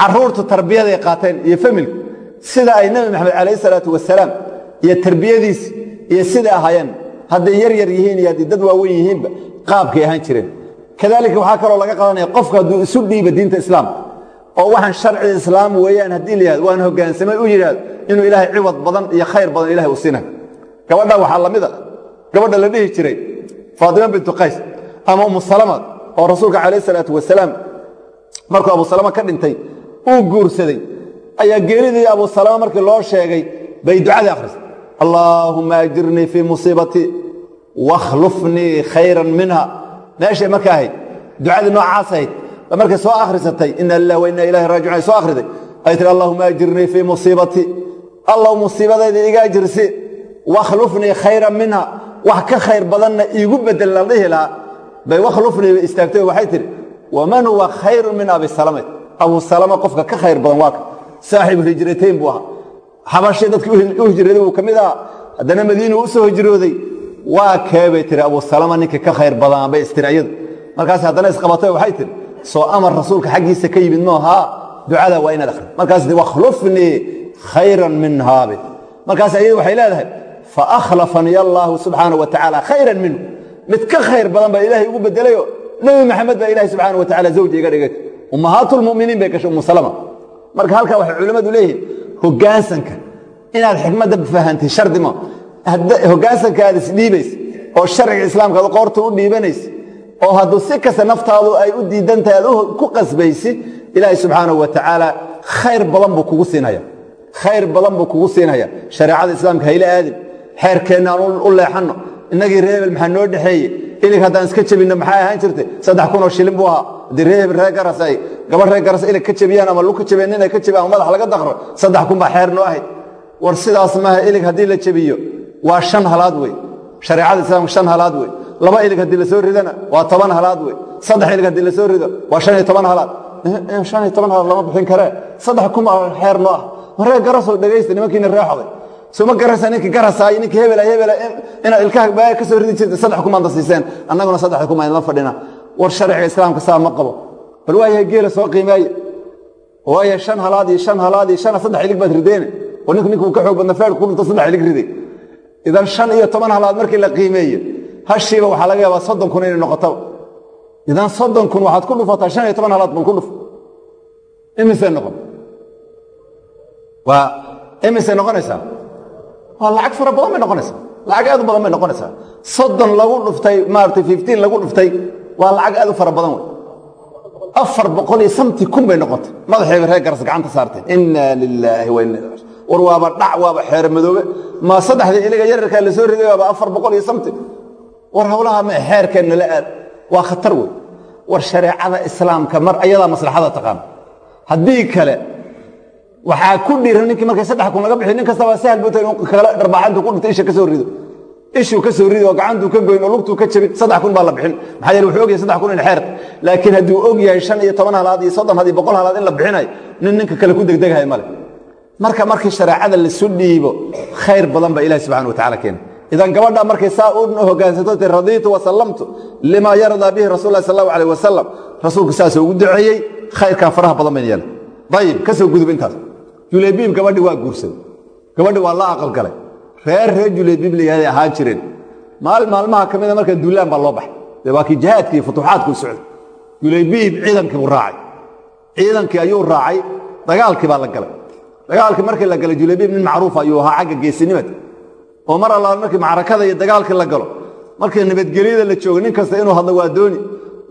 Caruurtu tarbiyaday qaateen iyo familku sida ay nebi maxamed calayh salaatu wasalaam iyo tarbiyadiisi iyo siday ahaayeen. Hadday yar yar yihiin iyo hadday dad waaweyn yihiinba qaabkay ahaan jireen. Kadaalika waxaa kaloo laga qadanaya qofku hadduu isu dhiiba diinta islaamka oo waxaan sharci islaam weeyaan haddii la waan hoggaansamay u yidhahdo inuu ilaahay ciwad badan iyo khayr badan ilahay u siinayo. Gabadha waxaa la mid a gabadha la dhihi jiray faatima bintu qays ama umu salama oo rasuulka calayh salaatu wasalaam markuu abu salama ka dhintay uu guursaday ayaa geeridii abu salama markii loo sheegay bay ducadii akhristay allaahumma ajirnii fii musiibatii wakhlufnii khayran minha meeshay marka ahayd ducadii noocaas ahayd ba markay soo akhrisatay ina lilah wa inna ilahi raajiun ay soo akhriday. Ay tihi allahuma ajirnii fii musiibatii allow musiibadayda iga ajirsi wakhlufnii khayran minha wax ka khayr badanna iigu bedel la dhihi lahaa. Bay wakhlufnii istaagtay waxay tihi waman huwa khayru min abi salama abu salama qofka ka khayr badan waa ka saaxibu hijratayn buu ahaa. Xabashay dadkii u hijrooday buu ka mid ahaa. Haddana madiinu u hijrooday. Waa kee bay tihi abu salama ninka ka khayr badan bay istiri iyadu markaas haddana isqabatay waxay tihi soo amar rasuulka xaggiisa ka yimid moohaa ducada waa inaad akhri markaas wakhlufnii khayran minhaabe markaas ayadu waxay leedahay faakhlafanii allaahu subxaana wa khayran minhu. Mid ka khayr badan baa ilaahay ugu bedelayo. Nebi maxamed baa ilahay subxaana wa zawji iga dhigay. Ummahaatulmuminiin bay gashay umu salama marka halkaa waxay culimmadu leeyihiin hoggaansanka inaad xikmadda fahantay shardi ma hoggaansanka aad isdhiibaysa oo sharciga islaamka aad qoorta u dhiibanaysa oo hadduu si kasta naftaadu ay u diidan tahay aad ku qasbaysi ilaahay subxaanahu wa tacaala khayr badan buu kugu siinaya khayr badan buu kugu siinaya shareecada islaamka hayla aadin xeerkeenna aan u leexanno. Innagii reebel maxaa noo dhexeeye ilig haddaan iska jebinno maxay ahaan jirtay? Saddex kun oo shilin buu ahaa haddii reebel ree garas ay gabadh ree garas ilig ka jebiyaan ama lug ka jebiyaan nin ay ka jebiyaan ama madax laga daqro saddex kun baa xeer noo ahayd. War sidaas maaha ilig haddii la jebiyo waa shan halaad wey. Shareecada islaamka shan halaad wey. Laba ilig haddii la soo ridana waa toban halaad wey. Saddex ilig haddii la soo rido waa shan iyo toban halaad. Shan iyo toban halaad lama bixin karee. Saddex kun baa xeer noo ah. Maree garasoo dhegaysta nimankiina reexoday soma garasa ninkii garasaay ninkii hebela hebela inaad ilkaha baaya ka soo ridi jirta saddex kumaanta siiseen annaguna saddexda kuma idinla fadhina war sharciga islaamka saa ma qabo. Bal waayahay geela soo qiimeeye waayahay shan halaad iyo shan halaad iyo shana saddex ilig baad rideene oo ninku ninkuu ka xoog badna ku dhinto saddex ilig riday. Idan shan iyo toban halaad markii la qiimeeye hashiiba waxaa laga yaabaa soddon kun inay noqotaba idan soddon kun waxaad ku dhufataa shan iyo toban halaad bal ku dhuf. Imisay noqon? Waa imisay noqonaysaa? Waa lacag fara badan bay noqonaysaa. Lacag aad u badan bay noqonaysaa. Soddon lagu dhuftay maaragtay fiftiin lagu dhuftay waa lacag aad u fara badan wey afar boqol iyo samti kun bay noqotay. Madaxayba reer garas gacanta saarteen lilaahi inna ilaihi war waaba dhac waaba xeero madoobe. Ma saddexdii iliga yararkaa la soo riday waaba afar boqol iyo samti. War hawlaha ma xeerkeenna la aad. Waa khatar wey war shareecada islaamka mar ayadaa maslaxada taqaana haddii kale waxaa ku dhiiran ninkii markay saddex kun laga bixiy nin kastaba sahal buta inuu kala dharbaaxantu ku dhintay isha ka soo rido ishuu ka soo ridi gacantuu ka goyn oo lugtuu ka jabin saddex kun baa la bixin. Maxaa yeele wuxuu ogyahay saddex kun in xeer. Laakiin hadduu og shan iyo toban halaad iyo soddon had iyo boqol halaad in la bixinayo nin ninka kale ku degdegahay male marka markii shareecada lasu dhiibo khayr badan baa ilahi subxana watacala keena idan gabadha markay saa u hogaansato ti radiitu wasallamtu limaa yardaa bihi rasul sal allahu alayh wasalam rasuulku saasoo ugu duceeyey khayrkaa faraha badan bayn yeela ayib ka soo gudub intaas. Julaybiib gabadhi waa guursaday gabadhi waa la aqal galay reer julaybiib layihahday ahaan jireen maalin maalmaha ka mida marka duulaan baa loo baxay. Dee waa kii jihaadkii futuuxaadku socday. Julaybiib ciidankii buu raacay. Ciidankii ayuu raacay. Dagaalkii baa la galay. Dagaalkii markii la galay julaybiib nin macruuf ayuu ahaa xagga geesinimada oo mar allaal markii macrakada iyo dagaalkii la galo markii nabadgelyada la joogo nin kasta inuu hadlo waa dooni.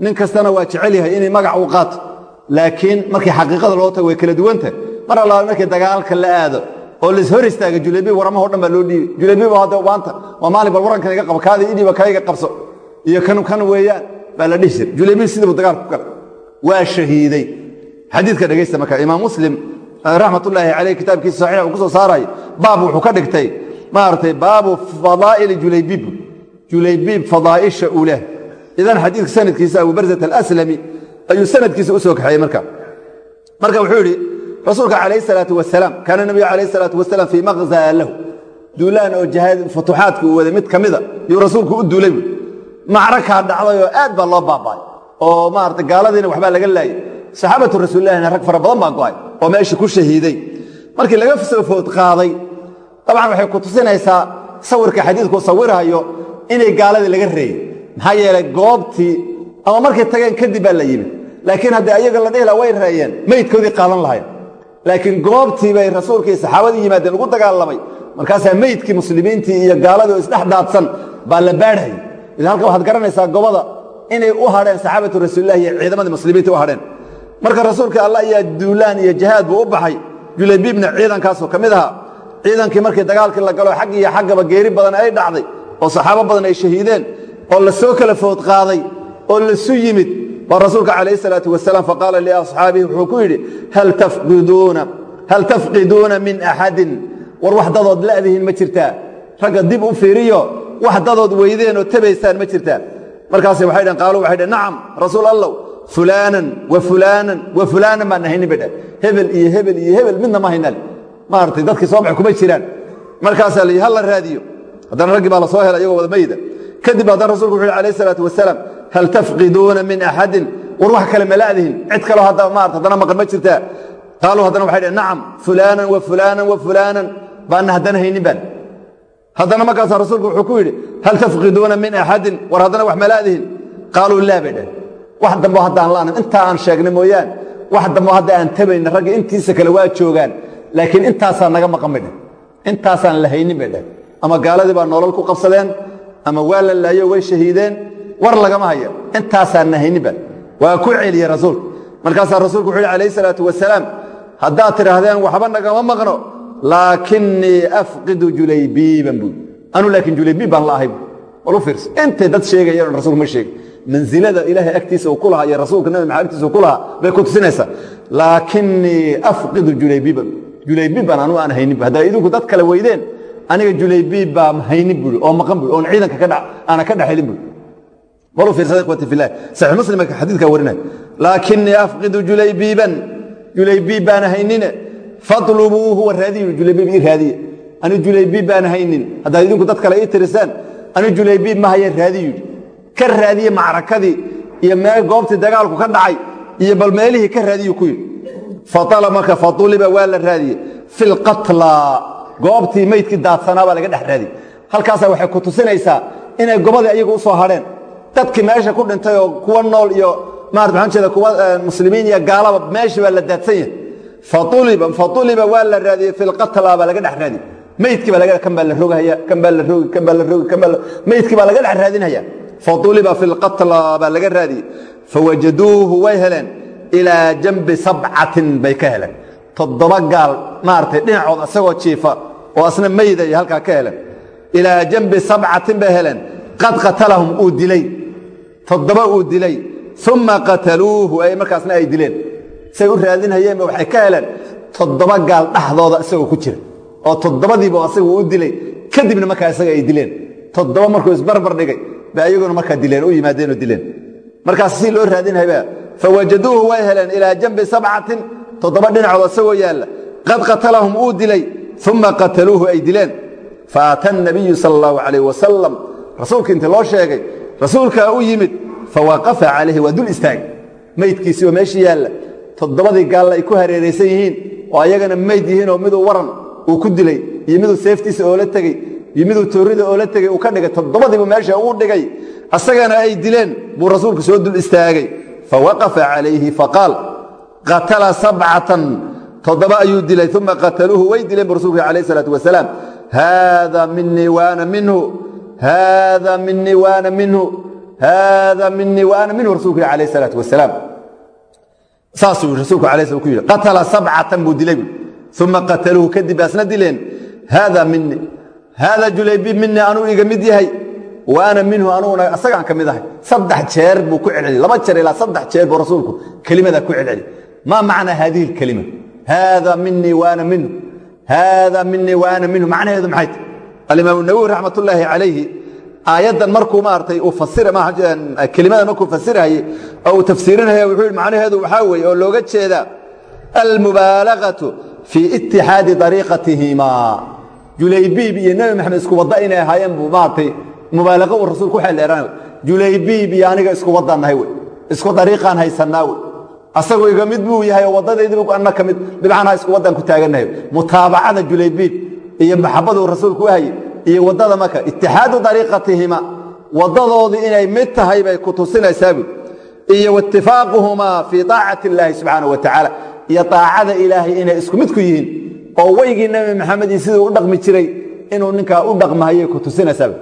Nin kastana waa jecel yahay inay magac uu qaato. Laakiin markii xaqiiqada loo tago way kala duwantahay. Mar allaal markii dagaalka la aado oo lais hor istaaga julaybiib waramaho dhan baa loo dhiibay. Julaybiib hadda maanta waa maalin bal warankan iga qaba kaada idhiiba kayga qabso. Iyo kan kan weeyaan baa la dhihi jiray. Julaybiib sidii buu dagaalku galay. Waa shahiiday. Xadiidka dhegaysta marka imaam muslim raxmatullaahi caleyh kitaabkiisa saxiix uu ku soo saarayo baab wuxuu ka dhigtay maaragtay baabu fadaa'ili julaybiib julaybiib fadaa'isha uu idan xadiidka sanadkiisa abu barzat alaslami ayuu sanadkiisa u soo marka. Marka wuxuu yidhi rasuulka calayh salaatu wasalaam kaana nabiyu calayh salaatu wasalaam fii maqzaa lahu. Duulaan oo jihaad futuuxaadka uu waday mid ka mida yuu rasuulku u duulay buui macrakaa dhacday oo aad baa loo baaba'ay. Oo maarata gaaladiina waxbaa laga laayay. Saxaabatu rasuulilahina rag fara badan baa go'ay oo meesha ku shahiiday. Markii laga soo food qaaday dabcan waxay ku tusinaysaa sawirka xadiidku sawirahayo inay gaaladii laga reeyey maxaa yeelay goobtii ama markay tageen kadib baa la yimid. Laakiin haddii ayaga la dhihi laha way reeyeen meydkoodii qaadan lahayn laakiin goobtii bay rasuulkii saxaabadii yimaadeen lagu dagaalamay. Markaasaa meydkii muslimiintii iyo gaaladii oo isdhex daadsan baa la baadhayay ila halka waxaad garanaysaa gobada inay u hadheen saxaabatu rasuulilah iyo ciidamadii muslimiinta u hadheen. Marka rasuulka allah ayaa duulaan iyo jihaad buu u baxay julaybiibna ciidankaasoo ka mid ahaa. Ciidankii markii dagaalkii la galo xag iyo xaggaba geeri badan ay dhacday oo saxaabo badan ay shahiideen oo la soo kala food qaaday oo lasu yimid baa rasuulka calayh salaatu wasalaam faqaala liasxaabihi wuxuu ku yidhi hal tafqiduuna min axadin war wax dadood la'dihiin ma jirtaa ragga dib u fiiriyo wax dadood weydeen oo tabaysaan ma jirtaa markaas waxay dheen qaaluu waxay dheen nacam rasuul allow fulaanan wa fulaanan wa fulaanan baan nahaynin bay dheh hebel iyo hebel iyo hebel midna ma haynal maaragtay dadkii soo baxay kuma jiraan. Markaasaa la yidhi hal la raadiyo. Haddana raggii baa la soo helay iyagoo wada mayda. Kadib haddana rasulku wuxu yhi alayh salaatu wasalaam hal tafqiduuna min axadin war wax kale ma la'dihin cid hadda maarata haddana maqan ma jirtaa qaaluu haddana waxay dhehen nacam fulaanan wa fulaanan wa fulaanan baanna haddana haynin baan haddana markaasaa rasuulku wuxuu ku yidhi hal tafqiduuna min axadin war haddana wax ma la'dihin qaaluu laa bay dhehen wax dambo haddaan la'anan intaa aan sheegnay mooyaan wax dambo hadda aan tabayna ragga intiisa kale waa joogaan laakiin intaasaa naga maqan bay dheh intaasaan la haynin bay dheh ama gaaladii baa nolol ku qabsadeen ama waa la laayo way shahiideen war lagama haya intaasaan na haynin ba waa ku celiyey rasuulku. Markaasaa rasuulku wuxu yhi alayh salaatu wasalaam haddaad tidhaahdeen waxba nagama maqno laakinii afqidu julaybiiban buu. Anuu laakiin julaybiib baan la ahay bu wal u fiirsa intay dad sheegayeen rasulku ma sheegin? Mansilada ilaahay agtiisa uu ku iyo rasuulka nabi maxamed agtiisa uu ku bay ku tusinaysaa. Laakinii afqidu julaybiiban julaybiib baan aan haynin haddaa idinku dad kale weydeen aniga julaybiib baa haynin buui oo maqan buui oon ciidanka aana ka dhexelin buui xadiidkaa warinaya laakinii afqidu julaybiiban julaybiib baana haynine julaybiib ii raadiye ani julaybiib baana haynin. Haddaad idinku dad kale ii tirisaan ani julaybiib ma haya raadiyu ka raadiye macrakadii iyo mee goobtii dagaalku ka dhacay iyo bal meelihii ka raadiyu ku yidhi faala marka fauliba waa la raadiye fi lqatla goobtii meydkii daadsanaa baa laga dhex raadiye halkaasaa waxay ku tusinaysaa inay gobadii ayagu dadkii meesha ku dhintay oo kuwa nool iyo marat maxaan jeeda kuwa muslimiin iyo gaalaba meeshii baa la daadsan yahay. Fauliba fauliba waa la raadiyey fi lqatla baa laga dhex raadiyey. Meydkii baa laga dhex raadinhaya. Faduliba fi lqatla baa laga raadiyey. Fawajaduuhu way heleen ilaa jambi sabcatin bay ka heleen. Toddoba gaal maaragtay dhinacood isagoo jiifa oo asna meyda iyo halkaa ka heleen. Ilaa jambi sabcatin bay heleen. Qad qatalahum uu dilay toddoba uu dilay uma qataluuhu ay markaasna ay dileen. Say u raadinhayeenba waxay ka heleen toddoba gaal dhexdooda isagoo ku jira oo toddobadiiba asaga u dilay kadibna markaa isaga ay dileen. Toddoba markuu isbarbar dhigay ba ayaguna markaa dileen u yimaadeenoo dileen. Markaas si loo raadinhayba fawajaduuhu way heleen ilaa jambi sabcatin toddoba dhinacood isagoo yaalla. Qad qatalahum uu dilay uma qataluuhu ay dileen. Faata nabiyu sal allahu calayh wasalam rasuulka intii loo sheegay rasuulkaa u yimid fawaqafa calayhi waa dul istaagay meydkiisii oo meeshii yaalla toddobadii gaalla ay ku hareeraysan yihiin oo ayagana meyd yihiinoo miduu waran uu ku dilay iyo miduu seeftiisa oola tegey iyo miduu toorida oola tegey uu ka dhigay toddobadiibu meesha uu dhigay. Asagana ay dileen buu rasuulku soo dul istaagay. Fawaqafa calayhi faqaal qatala sabcatan. Toddoba ayuu dilay uma qataluuhu way dileen bu rasulku alayh salaatu wasalaam. Haada minii waana minhu haada minii waana minhu haada minii waana minhu rasulku alayh salaatu wasalaam saasuu rasuulku ku yidhi qatala sabcatan buu dilay. Uma qataluuhu kadib baasna dileen. Haada minii haada julaybi minii anuu iga mid yahay wa minhu anuguna asagaan ka mid ahay. Saddex jeer buu ku celceliy laba jeer ilaa saddex jeer buu rasuulku kelimada ku celceliy maa macnaa hadihi اkelima haada minii waana minhu haada minii waana minhu macnaheedu maxay? tahy alimaam nawowi raxmat ullaahi calayhi aayaddan markuu maaragtay uu fasira kelimada markuu fasirahayey oo uu tafsiirinaya wuxuu yihi macnaheedu waxaa weeye oo looga jeedaa almubaalagatu fii itixaadi dariiqatihimaa julaybiib iyo nebi maxamed isku wadda inay ahaayeen buu maaragtay mubaalaqa uu rasuul ku xeeldheeraan julaybiib iyo aniga isku waddaan wey isku dariiqaan haysannaa wey. Asagoo iga mid buu yahay oo waddadaydiibu anna ka mid bimacnaa isku waddaan ku taagannahay mutaabacada julaybiib iyo maxabadu rasuulku u hayay iyo waddada marka itixaadu dariiqatihima waddadoodii inay mid tahay bay ku tusinaysaa buud iyo waittifaaquhumaa fii taacati illaahi subxaana wa tacaala. Iyo taacada ilaahay inay isku mid ku yihiin oo weygii nebi maxamed iyo siduu u dhaqmi jiray inuu ninkaa u dhaqmahayay ku tusinaysaa buud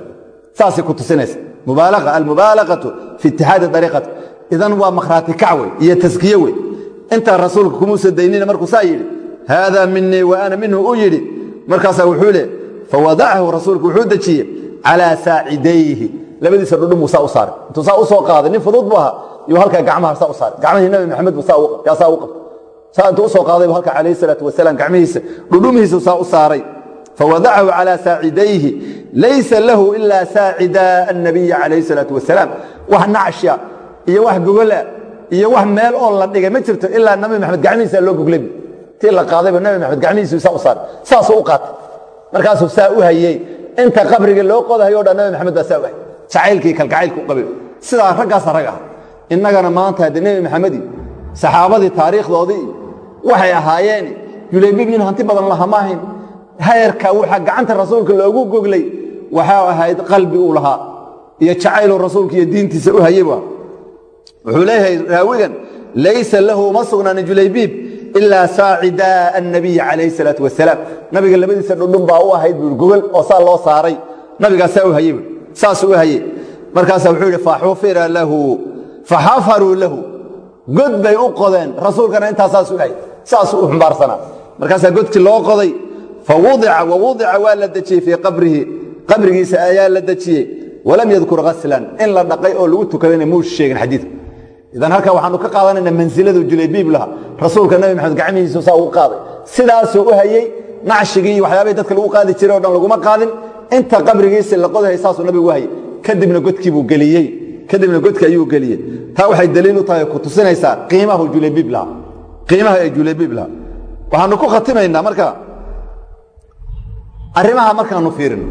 saasay ku tusinaysa mubaalaqa almubaalaqatu fi itixaadi dariiqati idan waa makhraati kac wey iyo taskiye wey. Intaa rasuulka kumuusa daynina markuu saa yidhi haadaa minii wa ana minhu uu yidhi markaasaa wuxuu le fawadacahu rasuulku wuxuu dejiyey calaa saacidayhi. Labadiisa dhudhun saa u saaray. Intuu saa u soo qaaday nin fudud bu ahaa yuu halkaa gacmaha saa u saaray. Gacmihii nabi maxamed saa u qabtay. Saa intuu u soo qaaday bu halka calayhi salaatu wasalaam gacmihiisa dhudhumihiisu saa u saaray. Fawadacahu calaa saacidayhi laysa lahu ilaa saacida annabiyi calayhi salaatu wasalaam. Wax nacshya iyo wax gogola iyo wax meel oo la dhigay ma jirto ilaa nabi maxamed gacmihiisa loo goglay tii la qaadayba nabi maxamed gacmihiisu saa u saaray saasuu u qaatay. Markaasuu saa u hayey inta qabriga loo qodahayo o dhan nabi maxamed baa saa u hayy jacaylkii kalgacaylku u sidaa raggaasa rag ah. Innagana maanta hadde nebi maxamedi saxaabadii taariikhdoodii waxay ahaayeen julaybiib nin hanti badan lahama ahayn. Hayarka waxaa gacanta rasuulka loogu goglay waxaa ahayd qalbi uu lahaa. Iyo jacayluu rasuulka iyo diintiisa u hayey wuxuu leeyahay raawigan laysa lahu uma sugnaanin julaybiib ilaa saacida annabiyi calayhi salaatu wasalaam nabiga labadiisa dhudhun baa u ahayd bui gogol oo saa loo saaray. Nabigaasaa u hayey saasuu u hayey markaasaa wuxuu yidhi faxufira lahu faxafaruu lahu. God bay u qodeen rasuulkana intaasaas u hayy saasuu u xumbaarsanaa markaasaa godkii loo qoday fawudica wawudica waa la dejiyey fii qabrihi. Qabrigiisa ayaa la dejiyey. Walam yadkur haslan in la dhaqay oo lagu tukadayna muu sheegin xadiidka idan halkaa waxaanu ka qaadanayna mansiladu julaybiib laha rasuulka nabi maxamed gacmihiisu saa uu qaaday. Sidaasuu u hayey nacshigii iyo dadka lagu qaadi jiray o dhan laguma qaadin. Inta qabrigiisi la qodahay saasuu nabigu u hayey kadibna godkiibuu geliyey. Kadibna godki ayuu geliyey. Taa waxay daliil u tahay ku tusinaysaa qiimahu julaybiib laha qiimaha ee julaybiib laha waxaanu ku khatimaynaa marka arrimaha markaanu fiirino.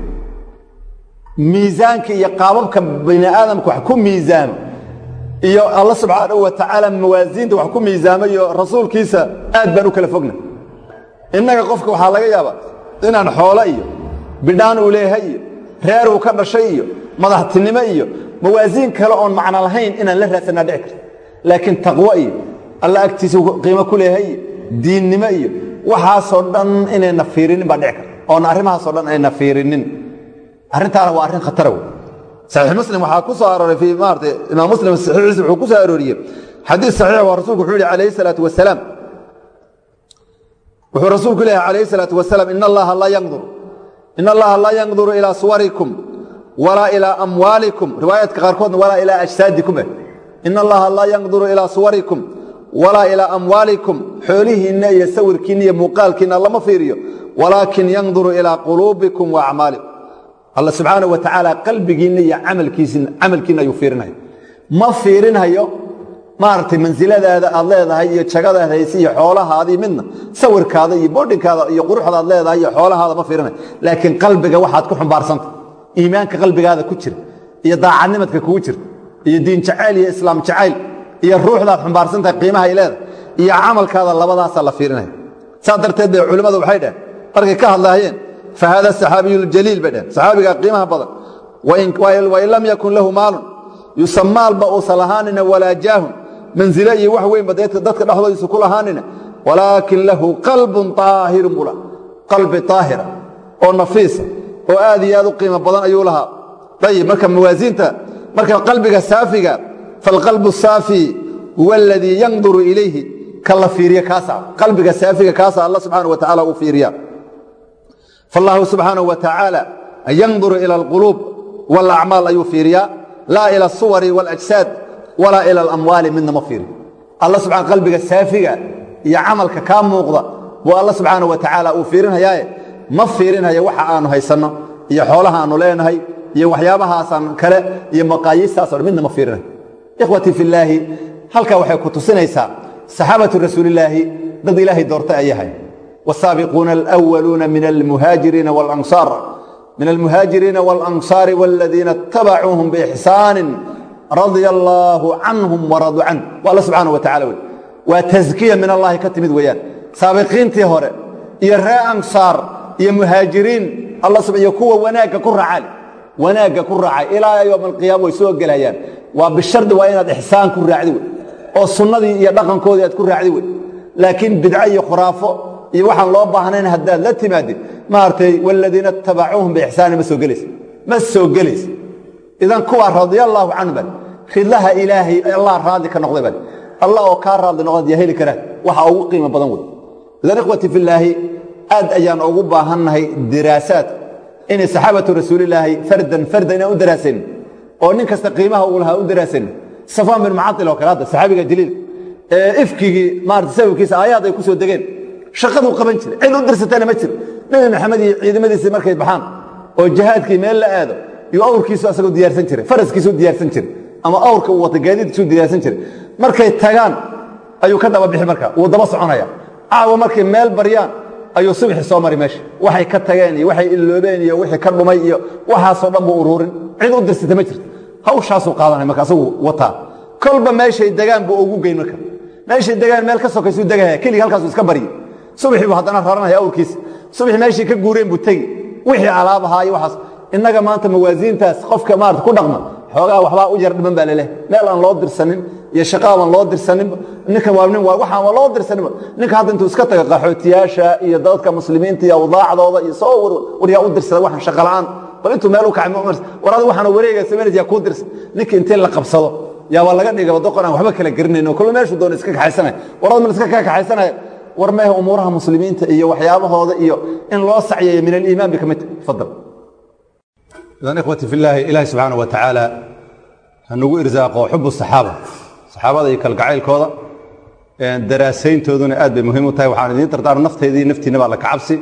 Miisaanka iyo qaababka bani aadamka wax ku miisaamo iyo alla subxaanahu wa tacaala mawaasiinta wax ku miisaamayo rasuulkiisa aad baan u kala fogna innaga qofka waxaa laga yaabaa inaan xoolo iyo bidhaan uu leeyahay iyo reer uu ka dhashay iyo madaxtinimo iyo mawaasiin kale oon macno lahayn inaan la raadsanaa dhici karto. Laakiin taqwo iyo alla agtiisa qiimo ku leeyahay iyo diinnimo iyo waxaasoo dhan inayna fiirinin baa dhici karta. Oona arrimahaasoo dhan ayna fiirinin arrintaana waa arrin khatara wey saxiix muslim waxaa ku soo arooray fii maarata imaam muslim saxiixiisa wuxuu ku soo arooriyey. In allaha laa yandur in alla subxaana wa tacaala qalbigiinna iyo camalkiinna ayuu fiirinaya ma fiirinhayo maaragtay mansiladaada aad leedahay iyo jagadaad hayse iyo xoolahaadii midna sawirkaada iyo bodhinkaada iyo quruxdaad leedahay iyo xoolahaada ma fiirinayo. Laakiin qalbiga waxaad ku xumbaarsanta iimaanka qalbigaada ku jira iyo daacadnimadka kugu jirta iyo diin jacayl iyo islaam jacayl iyo ruuxdaad xumbaarsantahay qiimaha ay leedahay iyo camalkaada labadaasaa la fiirinaya saa darteed bay culimmadu waxay dhaheen markay ka hadlaayeen fa haada saxaabiyu ljaliil bay dhaheen saxaabigaa qiimaha badan wain lam yakun lahu maalun yusamaalba uusan lahaanina walaa jaahun manzile iyo wax weynba dadka dhexdoodiisa ku lahaanina walaakin lahu qalbun aahirun bula qalbi aahira oo nafiisa oo aad iyo aad u qiimo badan ayuu lahaa ayib marka mawaasiinta marka qalbiga saafiga falqalbu saafi huwa aladii yanduru ilayhi ka la fiiriya kaasa qalbiga saafiga kaasa alla subxaana wa tacala uu fiiriya fallaahu subxaanahu wa tacaala yanduru ila alquluub walacmaal ayuu fiiriyaa laa ila asuwari walajsaad walaa ila alamwaali midna ma fiiriyo alla subaa qalbiga saafiga iyo camalka kaa muuqda buu alla subxaana wa tacaala uu fiirinhayaaye ma fiirinhayo waxa aanu haysanno iyo xoolaha aanu leenahay iyo waxyaabahaasaan kale iyo maqaayiistaaso dhan midna ma fiirinayo ikhwatii fillaahi halkaa waxay ku tusinaysaa saxaabatu rasuulillaahi dad ilaahay doortay ay yahay والسابقون الأولون من المهاجرين والأنصار من المهاجرين والأنصار والذين اتبعوهم بإحسان رضي الله عنهم ورضوا عنه والله سبحانه وتعالى وتزكية من الله كتمد ويان سابقين تهور يراء أنصار يا مهاجرين الله سبحانه يكوى وناك كر عالي وناك كر عالي إلى يوم القيامة ويسوق قليان وبالشرط وإن إحسان كر عدو والسنة يدقن كودي كر عدو لكن بدعي خرافه iyo waxaan loo baahnayn haddaad la timaadid maaragtay waladiina itabacuuhum biixsaani ma soo gelaysa. Ma soo gelaysa. Idan kuwaa radia allaahu canhu bal ridlaha ilaahay allah raadli ka noqday bal allah oo kaa raadli noqda yaa heli karaan waxa ugu qiimo badan wey idan ikhwati fillaahi aad ayaan ugu baahannahay diraasaad. Inay saxaabatu rasuulilaahi fardan fardan inaan u daraasayn oo nin kasta qiimaha uu lahaa u daraasayn safaan bin mucatil oo kale hadda saxaabiga jaliilka ee ifkigii maarata sababkiisa aayaad ay ku soo degeen shaqaduu qaban jiray. Cid u dirsatana ma jiro nebi maxamed iyo ciidamadiisii markay baxaan oo jihaadkii meel la aado iyo awrkiisu asagoo diyaarsan jiray faraskiisuu diyaarsan jiray ama awrka uu wata gaadiidkiisuu diyaarsan jiray. Markay tagaan ayuu ka daba bixi markaa wuu daba soconaya. Caawa markay meel baryaan ayuu subxi soo mari meesha. Waxay ka tageen iyo waxay iloobeen iyo wixii ka dhumay iyo waxaasoo dhan buu uruurin. Cid u dirsata ma jirto. Hawshaasuu qaadanaya marka asagu wataa. Kolba meeshay degaan buu ugu geyn marka. Meeshay degaan meel ka sokaysuu degahaya keligii halkaasuu iska baryi subaxii buu haddana raranaya awrkiisa subaxii meeshii ka guureen buu tegi. Wixii alaab ahaa iyo waxaas. Innaga maanta mawaasiintaas qofka maarata ku dhaqma. Xoogaa waxbaa u yar dhiman baa leleh meel aan loo dirsanin iyo shaqaabaan loo dirsanin ninkan waa nin waxaan loo dirsanin ninka hadda intuu iska taga qaxootiyaasha iyo dadka muslimiinta iyo awdaacdooda iyo soo waryaa u dirsada waxaan shaqa la'aan. Bal intuu meel u kacay war adigu waxaan wareega samaynaysa kuu dirsan ninkii intii la qabsado? Yaa waa laga dhigaba doqon aan waxba kala garanayn oo meeshuu doona iska kaxaysanaya warad man iska kaa kaxaysanaya war mehe umuuraha muslimiinta iyo waxyaabahooda iyo in loo sacyeeyo min aliimaan bay ka mid tahay fadal idan ikhwati fillaahi ilaahi subxaana wa tacaala ha nagu irsaaqo xubu saxaaba. Saxaabada iyo kalgacaylkooda daraasayntooduna aad bay muhiim u tahay. Waxaan idiin dardaarma nafteedii naftiinna baa la kacabsi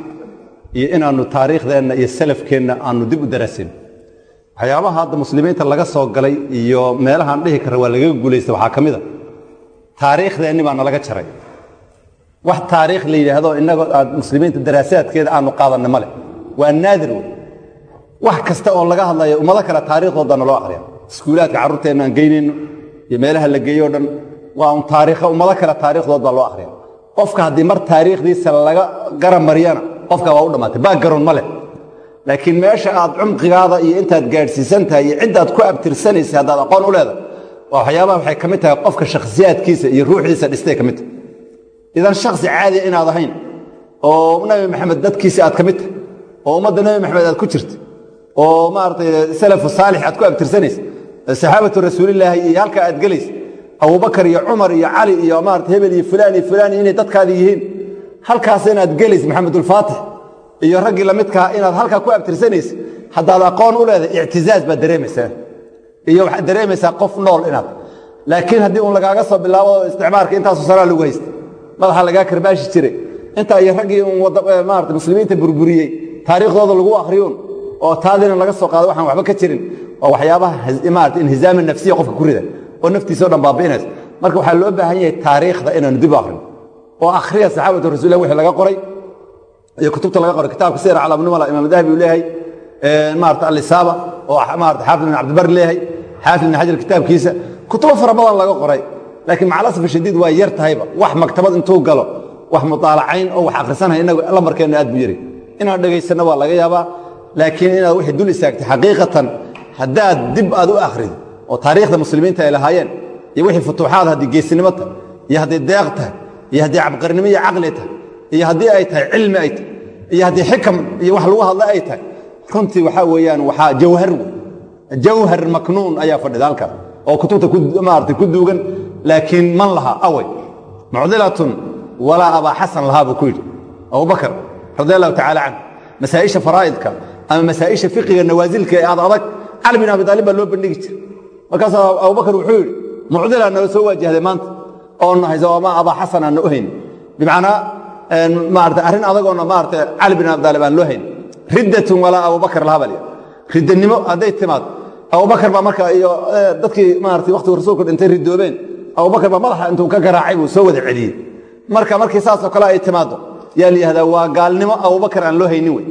iyo inaannu taariikhdeenna iyo salafkeenna aanu dib u daraasayn waxyaabaha hadda muslimiinta laga soo galay iyo meelahaan dhihi kara waa lagaga guulaysta waxaa ka mid a taariikhdeenni baa nalaga jaray wax taariikh la yidhaahdo innagoo aad muslimiinta daraasaadkeeda aanu qaadanna ma leh. Waa naadir wey wax kasta oo laga hadlayo ummado kale taariikhdoodaana loo akriya iskuulaadka carruurteenna aan geynayno iyo meelaha la geeyo dhan waa un taariikha ummado kale taariikhdood baa loo akriya qofka haddii mar taariikhdiisa laga garamariyana qofka waa u dhammaatay. Background ma leh. Laakiin meesha aad cumqigaada iyo intaad gaadhsiisan tahay iyo ciddaad ku abtirsanaysa haddaad aqoon u leedahay waa waxyaabaha waxay ka mid tahay qofka shakhsiyaadkiisa iyo ruuxiisa dhistay ka mid tahay idan shaksi caadiya inaad ahayn oo nabi maxamed dadkiisi aad ka mid tahay oo ummadda nebi maxamed aad ku jirta oo maaragtay salafu saalix aad ku abtirsanaysa saxaabatu rasuulilaahi iyo halkaa aad gelaysa abubakar iyo cumar iyo cali iyo maarata hebel iyo fulaan iyo fulaan inay dadkaadi yihiin halkaas inaad gelaysa maxamedulfaatix iyo raggii lamidkaa inaad halkaa ku abtirsanaysa haddaad aqoon u leedahay ictizaaz baad dareemaysaa iyo waxaad dareemaysaa qof nool inaad. Laakiin haddii uun lagaaga soo bilaabo isticmaarka intaasu sanaa lagu haysta madaxa lagaa karbaashi jiray. Intaa iyo raggii uun maarata muslimiinta burburiyey taariikhdooda lagu akhriyuun oo taadina laga soo qaado waxaan waxba ka jirin waa waxyaabaha maarata inhizaama nafsiya qofka ku rida oo naftiisa o dhan baabi'inaysa. Marka waxaa loo baahan yahay taariikhda inaanu dib u akhrino oo akhriya saxaabatu rasulilah wixii laga qoray iyo kutubta laga qoray kitaabka sira calabnimala imaam dahabi uu leeyahay maarata alisaaba oo maarata xaafid bin cabdibar leeyahay xaafid bin xajar kitaabkiisa. Kutubo fara badan laga qoray laakiin macalasaf shadiid waa yar tahayba wax maktabad intuu galo wax mutaalacayn oo wax akhrisanaya inagu lambarkeenna aad buu yari inaan dhegaysanno waa laga yaabaa laakiin inaad wixii dul istaagtay xaqiiqatan haddaad dib aad u akhrido oo taariikhda muslimiinta ay lahaayeen iyo wixii futuuxaad haddii geesinimo tahay iyo hadday deeq tahay iyo haddii cabqarnimo iyo caqli tahay iyo haddii ay tahay cilmi ay tahay iyo haddii xikam iyo wax lagu hadla ay tahay runtii waxaa weeyaan waxaa jawhar jawhar maknuun ayaa fadhida halkaas oo kutubta maarata ku duugan laakiin man lahaa awey mucdilatun walaa abaa xasan lahaa buu ku yidhi. Abubakar radi allahu tacaala canhu. Masaa'isha faraa'idka ama masaa'isha fiqiga nawaasilka ee aad adag cali bin abi aalib baa loo bandhigi jira markaasaa abubakar wuxuu yidhi mucdila nala soo waajahday maanta oo nahayso ama abaa xasan aan u hayn bimacnaa maarata arrin adagoona maarata cali bin abi aalib aan loo hayn. Riddatun walaa abubakar lahaa bal riddanimo hadday timaad. Abubakar baa marka iyo dadkii maarata waktigu rasuulku dhintay ridoobeen abubakar baa madaxa intuu ka garaacay buu soo wada celiyey. Marka markii saasoo kale ay timaado yaa la waa gaalnimo abubakar aan loo haynin wey.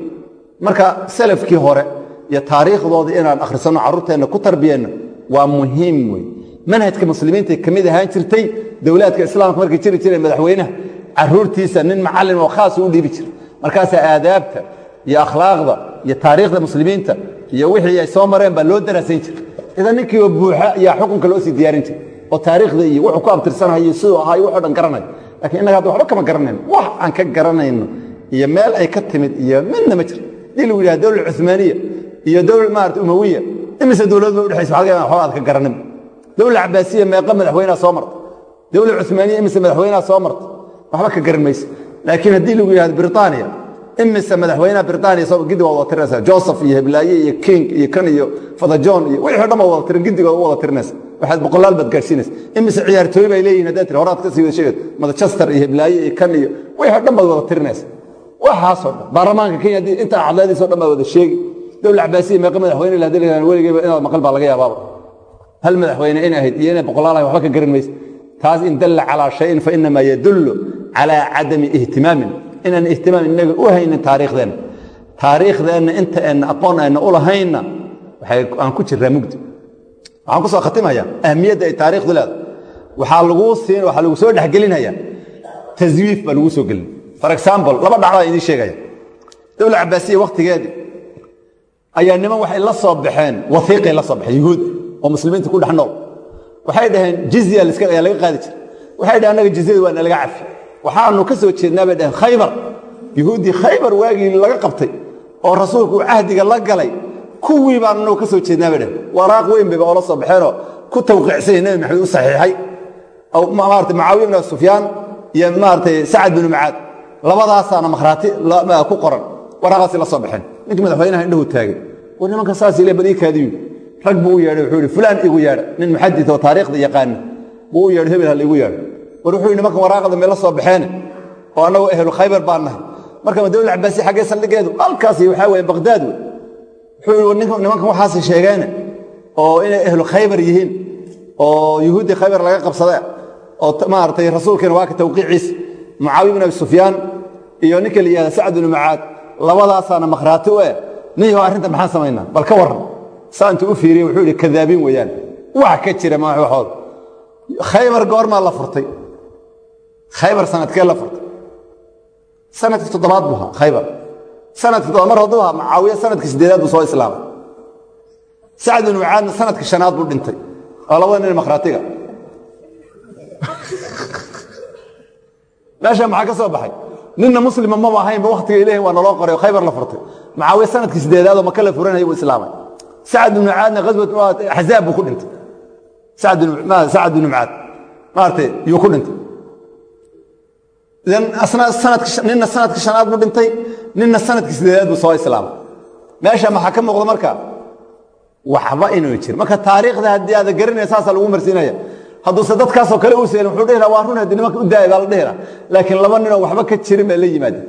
Marka salafkii hore iyo taariikhdoodii inaan akhrisanno carruurteenna ku tarbiyeenno waa muhiim wey. Manhajka muslimiinta ka mid ahaan jirtay dowlaadka islaamka markay jiri jireen madaxweynaha caruurtiisa nin macallin oo khaasa u dhiibi jira markaasaa aadaabta iyo akhlaaqda iyo taariikhda muslimiinta iyo wixii ay soo mareen baa loo daraasayn jira idan ninkiioo buuxa ayaa xukunka loo sii diyaarin jira oo taariikhda iyo wuxuu ku abtirsanayo siduu ahaayo wuxuu dhan garanaya lakiin innaga hadda waxba kama garanayno wax aan ka garanayno iyo meel ay ka timid iyo midna ma jiro haddii lagu yidhaha dowla cumaaniya iyo dowla maarata umawiya imise dowladba udhexaysa waxba aad ka garanin. Dowla cabaasiya meeqa madaxweynea soo marta. Dowla cumaaniya imise madaxweynaha soo marta. Waxba ka garan mayse laakiin haddii lagu yidhahdo britaniya imise madaxweynaha britaniya giddi waad wada tirinaysa joseph iyo heblaaye iyo king iyo kan iyo fadajon iyo wixii dhan baad wada tirin giddigood u wada tirinaysa waxaad boqolaal baad gaadhsiinaysa. Imise ciyaartooy bay leeyihiin haddaad tiri horaad ka sii wada sheegad manchester iyo heblaaye iyo kan iyo wixii dhan baad wada tirinaysa waxaasoo dhan baarlamaanka kenya haddii intaa cadlaadiisoo dhan baad wada sheegi. Dowla cabaasiya meeqa madaxweyne la haddii la weligeyba inaad maqal baa laga yaabaaba hal madaxweyne in ahayd iyo inay boqolaal ahay waxba ka garan maysa. Taas in dalla calaa shayin fa inamaa yadullu calaa cadami ihtimaamin inaan ihtimaam innaga u haynin taariikhdeenna taariikhdeenna inta eenna aqoon ayna u lahaynna aan ku jirraa mugdi. Waxaan ku soo khatimaya ahmiyadda ay taarikhdu leedahay. Waxaa laguu siin waxaa lagu soo dhexgelinaya. Taswiif baa lagu soo gelin. For example laba dhacdaa idiin sheegaya. Dowla cabaasiya wakhtigeedii ayaa niman waxay la soo baxeen waiiqay la soo baxeen yuhuud oo muslimiinta ku dhex nool. Waxay dhaheen jizya ayaa laga qaadi jira waxay dhaheen annaga jizyada waa nalaga cafi waxaanu ka soo jeednaa bay dhaheen khaybar. Yuhuuddii khaybar waagii laga qabtay oo rasuulku uu cahdiga la galay kuwii baan anagu ka soo jeednaa bay dhaheen. Waraaq weyn bayba oola soo baxeenoo ku tawqiicsanya nebi maxamed u saxiixay. Maarata mucaawiya bn sufyaan iyo maaratay sacad binu macaad labadaasaana makhraati ku qoran. Waraaqaasi la soo baxeen. Ninkii madaxweynaha indhahu taagay. War nimanka saas ile bal ii kaadiyu rag buu u yeedhay wuxuu yidhi fulaan igu yeedha. Nin muxadid oo taariikhda yaqaana buu u yeedhay hebel ha laigu yeedho war wuxuu yidhi nimankan waraaqda mee la soo baxeene oo annagoo ehlu khaybar baan nahay. Marka dowla cabaasiya xaggee saldhigeedu halkaasi waxaa weeye baqdaad wuxuu nimankan waxaasi sheegeene oo inay ehlu khaybar yihiin oo yuhuuddii khaybar laga qabsada oo maaragtay rasuulkiina waa ka tawqiiciisa mucaawiya bin abi sufyaan iyo ninka la yihahda sacad binu macaad labadaasaana makhraati u eh niyo arrinta maxaan samaynaa bal ka warran. Saa u fiiriyey wuxuu yidhi kadaabiin weeyaan. Wax ka jira ma waxooda khaybar goormaa la furtay khaybar sanadkee la furtay. Sanadkii toddobaad buu ahaa khaybar. Sanadkii toddobaad mar hadduu ahaa mucaawiya sannadkii siddeedaad buu soo islaamay. Sacad binu macaadna sannadkii shanaad buu dhintay. Oo labada nin makhraatiga meesha maxaa ka soo baxay? Ninna muslima maba ahaynba waktiga ilahi waa naloo qoray oo khaybar la furtay. Mucaawiya sannadkii sideedaadoo maka la furanaya buu islaamay. Sacad ibnu mucaadna ghaswat axzaab ninna sannadkii shanaad buu dhintay ninna sannadkii sideedaad buu soo islaamay meesha maxaa ka muuqda marka? Waxba inuu jir. Marka taariikhda haddii aada garanaya saasaa lagu marsiinaya. Hadduuse dadkaasoo kale uu seelin wuxuu waa run haddii nimanka u daaya baa la dhihi laha laakiin laba ninoo waxba ka jirin baa la yimaadeen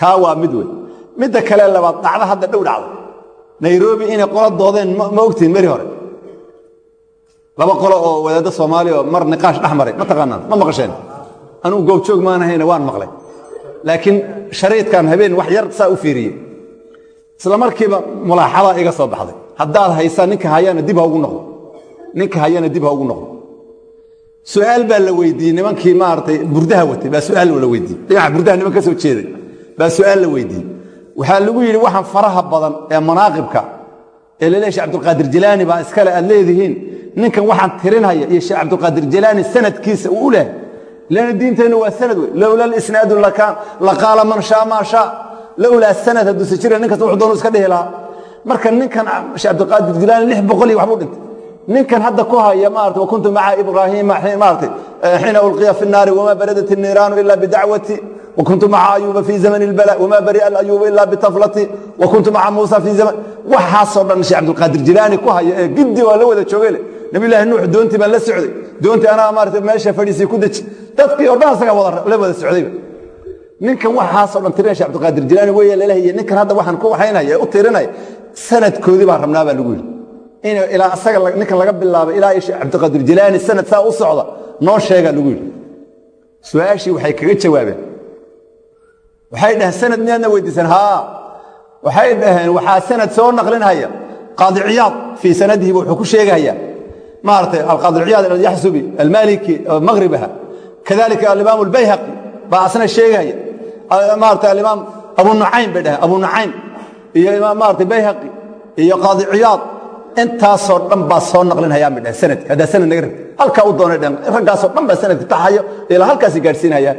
kaa waa mid wey midda kale labaad dhacda hadda dhow dhacda nairobi inay qola doodeen ma ogtihin meri hore. Laba qolo oo wadaaddo soomaaliya oo mar niqaash dhex maray ma taqaanaan ma maqasheen anugu goobjoog maanahayna waan maqlay. Laakiin shariidkan habeen wax yar saa u fiiriyey. Isla markiiba mulaaxadaa iga soo baxday. Haddaad haysaa ninka hayana dib ha ugu noqdo. Ninka hayana dib ha ugu noqdo. Su'aal baa la weydiiyey nimankii maaragtay burdaha watay baa su'aal la weydiiyey. Dhinaca burdaha niman ka soo jeeday. Baa su'aal la weydiiyey. Waxaa lagu yidhi waxaan faraha badan ee manaaqibka ee laleeya sheh cabdulqaadir jilaani baa iskale aad leedihiin. Ninkan waxaan tirinhaya iyo sheekh cabdulqaadir jilaani sanadkiisa uu u leh lana diinteennu waa sanad wey lowla lisnaadu laqaala man shaa maa shaa lowlaa sanad hadduuse jira nin kasta wuxuu doonu iska dhihi lahaa marka ninkan sheekh cabdulqaadir jilaani lix boqol iyo waxbuu dhintay ninkan hadda ku haya maarata wa kuntu maca ibraahiima maarata xiina ulqiya fi nnaari wamaa baradat الniiraanu ila bidacwati وkuntu maca ayuuba fii zamn اlbala wma bari'a ayuuba ila bitaflati وkuntu maca muusa fii zaman waxaasoo dhan sheekh cabdulqaadir jilaani ku haya ee giddi waa la wada joogele nabi llaahi nuux doontii baan la socday. Doontii anaa maarata meesha fadhiisay ku deji dadkii o dhan asaga la wada socdayba ninkan waxaasoo dhan tirinaya shek cabdulqaadir jilaani weya lalehiye ninkan hadda waxaan ku waxaynaya u tirinaya sanadkoodii baan rabnaa baa lagu yidhi. In ilaa asaga ninkan laga bilaabay ilaa sheekh cabdulqaadir jilaani sanad saa u socda noo sheegaa lagu yidhi. Su'aashii waxay kaga jawaabeen. Waxay dhaheen sanad miyaadna weydiisan haa. Waxay dhaheen waxaa sanad soo naqlinhaya qaadi fii sanadihiba wuxuu ku sheegahaya maaragtay alqaadi ciyaad alyaxsubi almaliki maghribaha. Kadalika alimaam albayhaqi baa asna sheegahaya maarata alimaam abu bay dhaheen abu iyo imaam maarata bayhaqi iyo qaadi ciyaad intaasoo dhan baa soo naqlinhayaan bay dhaheen sanadka haddaa sanad naga rabti halkaa u doonay dhaheen raggaasoo dhan baa sanadka taxayo ilaa halkaasi gaadhsiinhayaan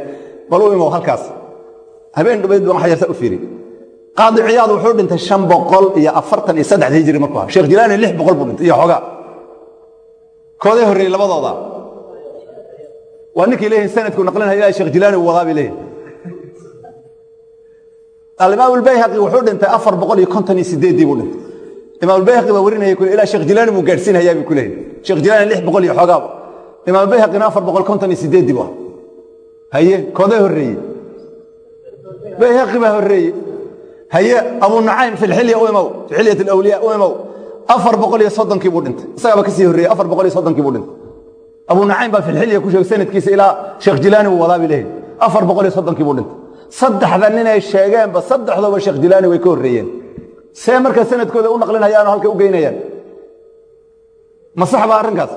bal u imow halkaas. Habeen dhubayd baan wax yarsa u fiiri. Qaadi ciyaad wuxuu dhintay shan boqol iyo afartan iyo saddex hijri markuu aha sheekh jilaani lix boqol buu dhintay iyo xoogaa kooday horreeyey labadooda waa ninkii leeyihiin sanadku naqlinaya sheekh jilaani uu wadaa bay leeyihiin alimaam albayhaqi wuxuu dhintay afar boqol iyo konton iyo sideeddii buu dhintay. Imaam albayhaqi baa warinaya kule ilaa sheekh jilaani buu gaadhsiinhayaa bay ku leeyihiin sheekh jilaani lix boqol iyo xoogaaba imaam albayhaqina afar boqol konton iyo sideeddii buu aha haye kooday horreeyey. Bayhaqi baa horreeye haye abu nucaym fi lxilya u imow fi xilyat alawliya u imow afar boqol iyo soddonkii buu dhintay. Isagaaba ka sii horreeyey afar boqol iyo soddonkii buu dhintay. Abu nucaym baa fi lxilya ku sheegay sanadkiisa ilaa sheekh jilaani uu wadaa bay leeyihiin afar boqol iyo soddonkii buu dhintay. Saddexda ninay sheegeenba saddexdooba sheekh jilaani way ka horreeyeen. See markaa sanadkooda u naqlinayaan oo halka u geynayaan. Ma sax baa arrinkaas.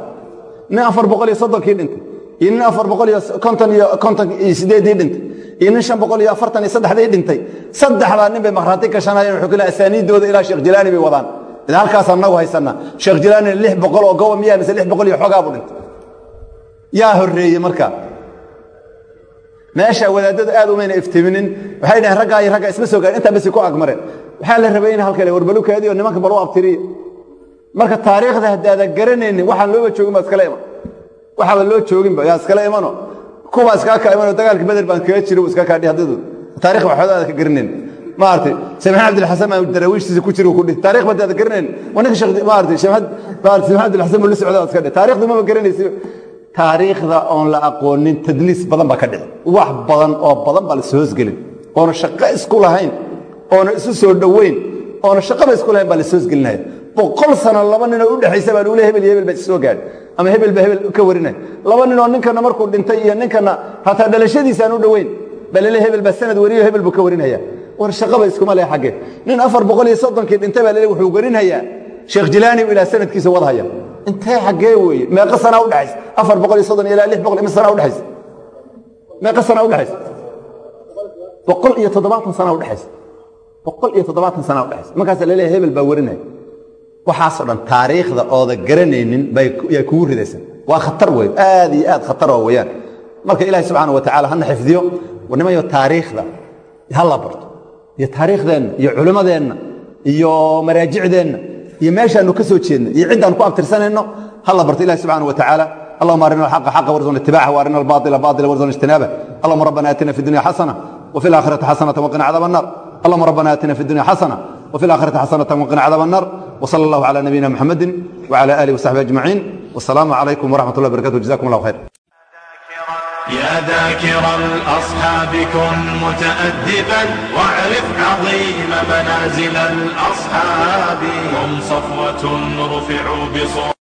Nin afar boqol iyo soddonkii dhintay iyo nin afar boqol iyo konton iyo konton iyo sideeddii dhintay iyo nin shan boqol iyo afartan iyo saddexdii dhintay. Saddexdaa nin bay makhraati gashanayeen wuxuu kule asaaniiddooda ilaa sheekh jilaani bay wadaan halkaas annagu haysanaa sheekh jilaani lix boqol oo gowa miyaa mise lix boqol iyo xoogaa buu dhintay yaa horreeyey marka meesha wadaadada aad umayna iftiminin waxay dhaheen raggaa iyo raggaa isma soo gaadhin intaa ku agmareen waxaa la rabay in halkale warbalukaadii oo nimanka bal u abtiriya marka taariikhda haddaada garanaynin waxaan looba joogin baa iskala iman waxaaba loo jooginba yaa iskala imano kuwaa iskaa ka imanoo dagaalka beder baan kaga jiro iska kaadhi haddadu taarikh waxooda ka garanayn maaragtay sheekh abdilxasan baan daraawiishtiisa ku jiro ku dhihi taarikh ba aada garanayn? Waa ninka maaragtay sheekh abdilxasan buu la socdaa iska dhihi taarikhdu maba garanaysi taariikhda oon la aqoonin tadliis badan baa ka dhici wax badan oo badan baa la soo hosgelin. Oona shaqo isku lahayn oona isu soo dhoweyn oona shaqaba isku lahayn baa la soo hosgelinaya boqol sano laba ninoo u dhexaysa baa lagule hebel iyo hebel baa soo gaadhay. Ama hebel ba hebel ka warinay. Laba ninoo ninkana markuu dhintay iyo ninkana hataa dhalashadiisaan u dhoweyn baa hebel baa sanad wariyo hebel buu ka warinaya war shaqaba iskuma leh xaggee. Nin afar boqol iyo soddonkii dhintay baa lale wuxuu warinhayaa sheekh jilaani ilaa sanadkiisa wadhaya intee xaggee weeye? Meeqa sanaa udhexaysa afar boqol iyo soddon ilaa lix boqol ima sanaa udhexaysa meeqa sanaa udhexaysa boqol iyo toddobaatan sanaa udhexaysa boqol iyo toddobaatan sanaa udhexaysa markaasa la leeyahay hebel baa warinaya. Waxaasoo dhan taariikhda ooda garanaynin bay kugu ridaysan. Waa khatar wey aad iyo aad khatar oo weyaan marka ilahi subxaana wa tacala hana xifdiyo nimayo taariikhda ha la barto iyo taariikhdeenna iyo culimmadeenna iyo maraajicdeenna iyo meeshaanu ka soo jeedna iyo ciddaan ku abtirsanayno ha la barto ilahi subxaana wa tacaala اللهم أرنا الحق حقا وارزقنا اتباعه وأرنا الباطل باطلا وارزقنا اجتنابه اللهم ربنا آتنا في الدنيا حسنة وفي الآخرة حسنة وقنا عذاب النار اللهم ربنا آتنا في الدنيا حسنة وفي الآخرة حسنة وقنا عذاب النار وصلى الله على نبينا محمد وعلى آله وصحبه أجمعين والسلام عليكم ورحمة الله وبركاته جزاكم الله خير يا ذاكر الأصحاب كن متأدبا واعرف عظيم منازل الأصحاب هم صفوة رفعوا بصور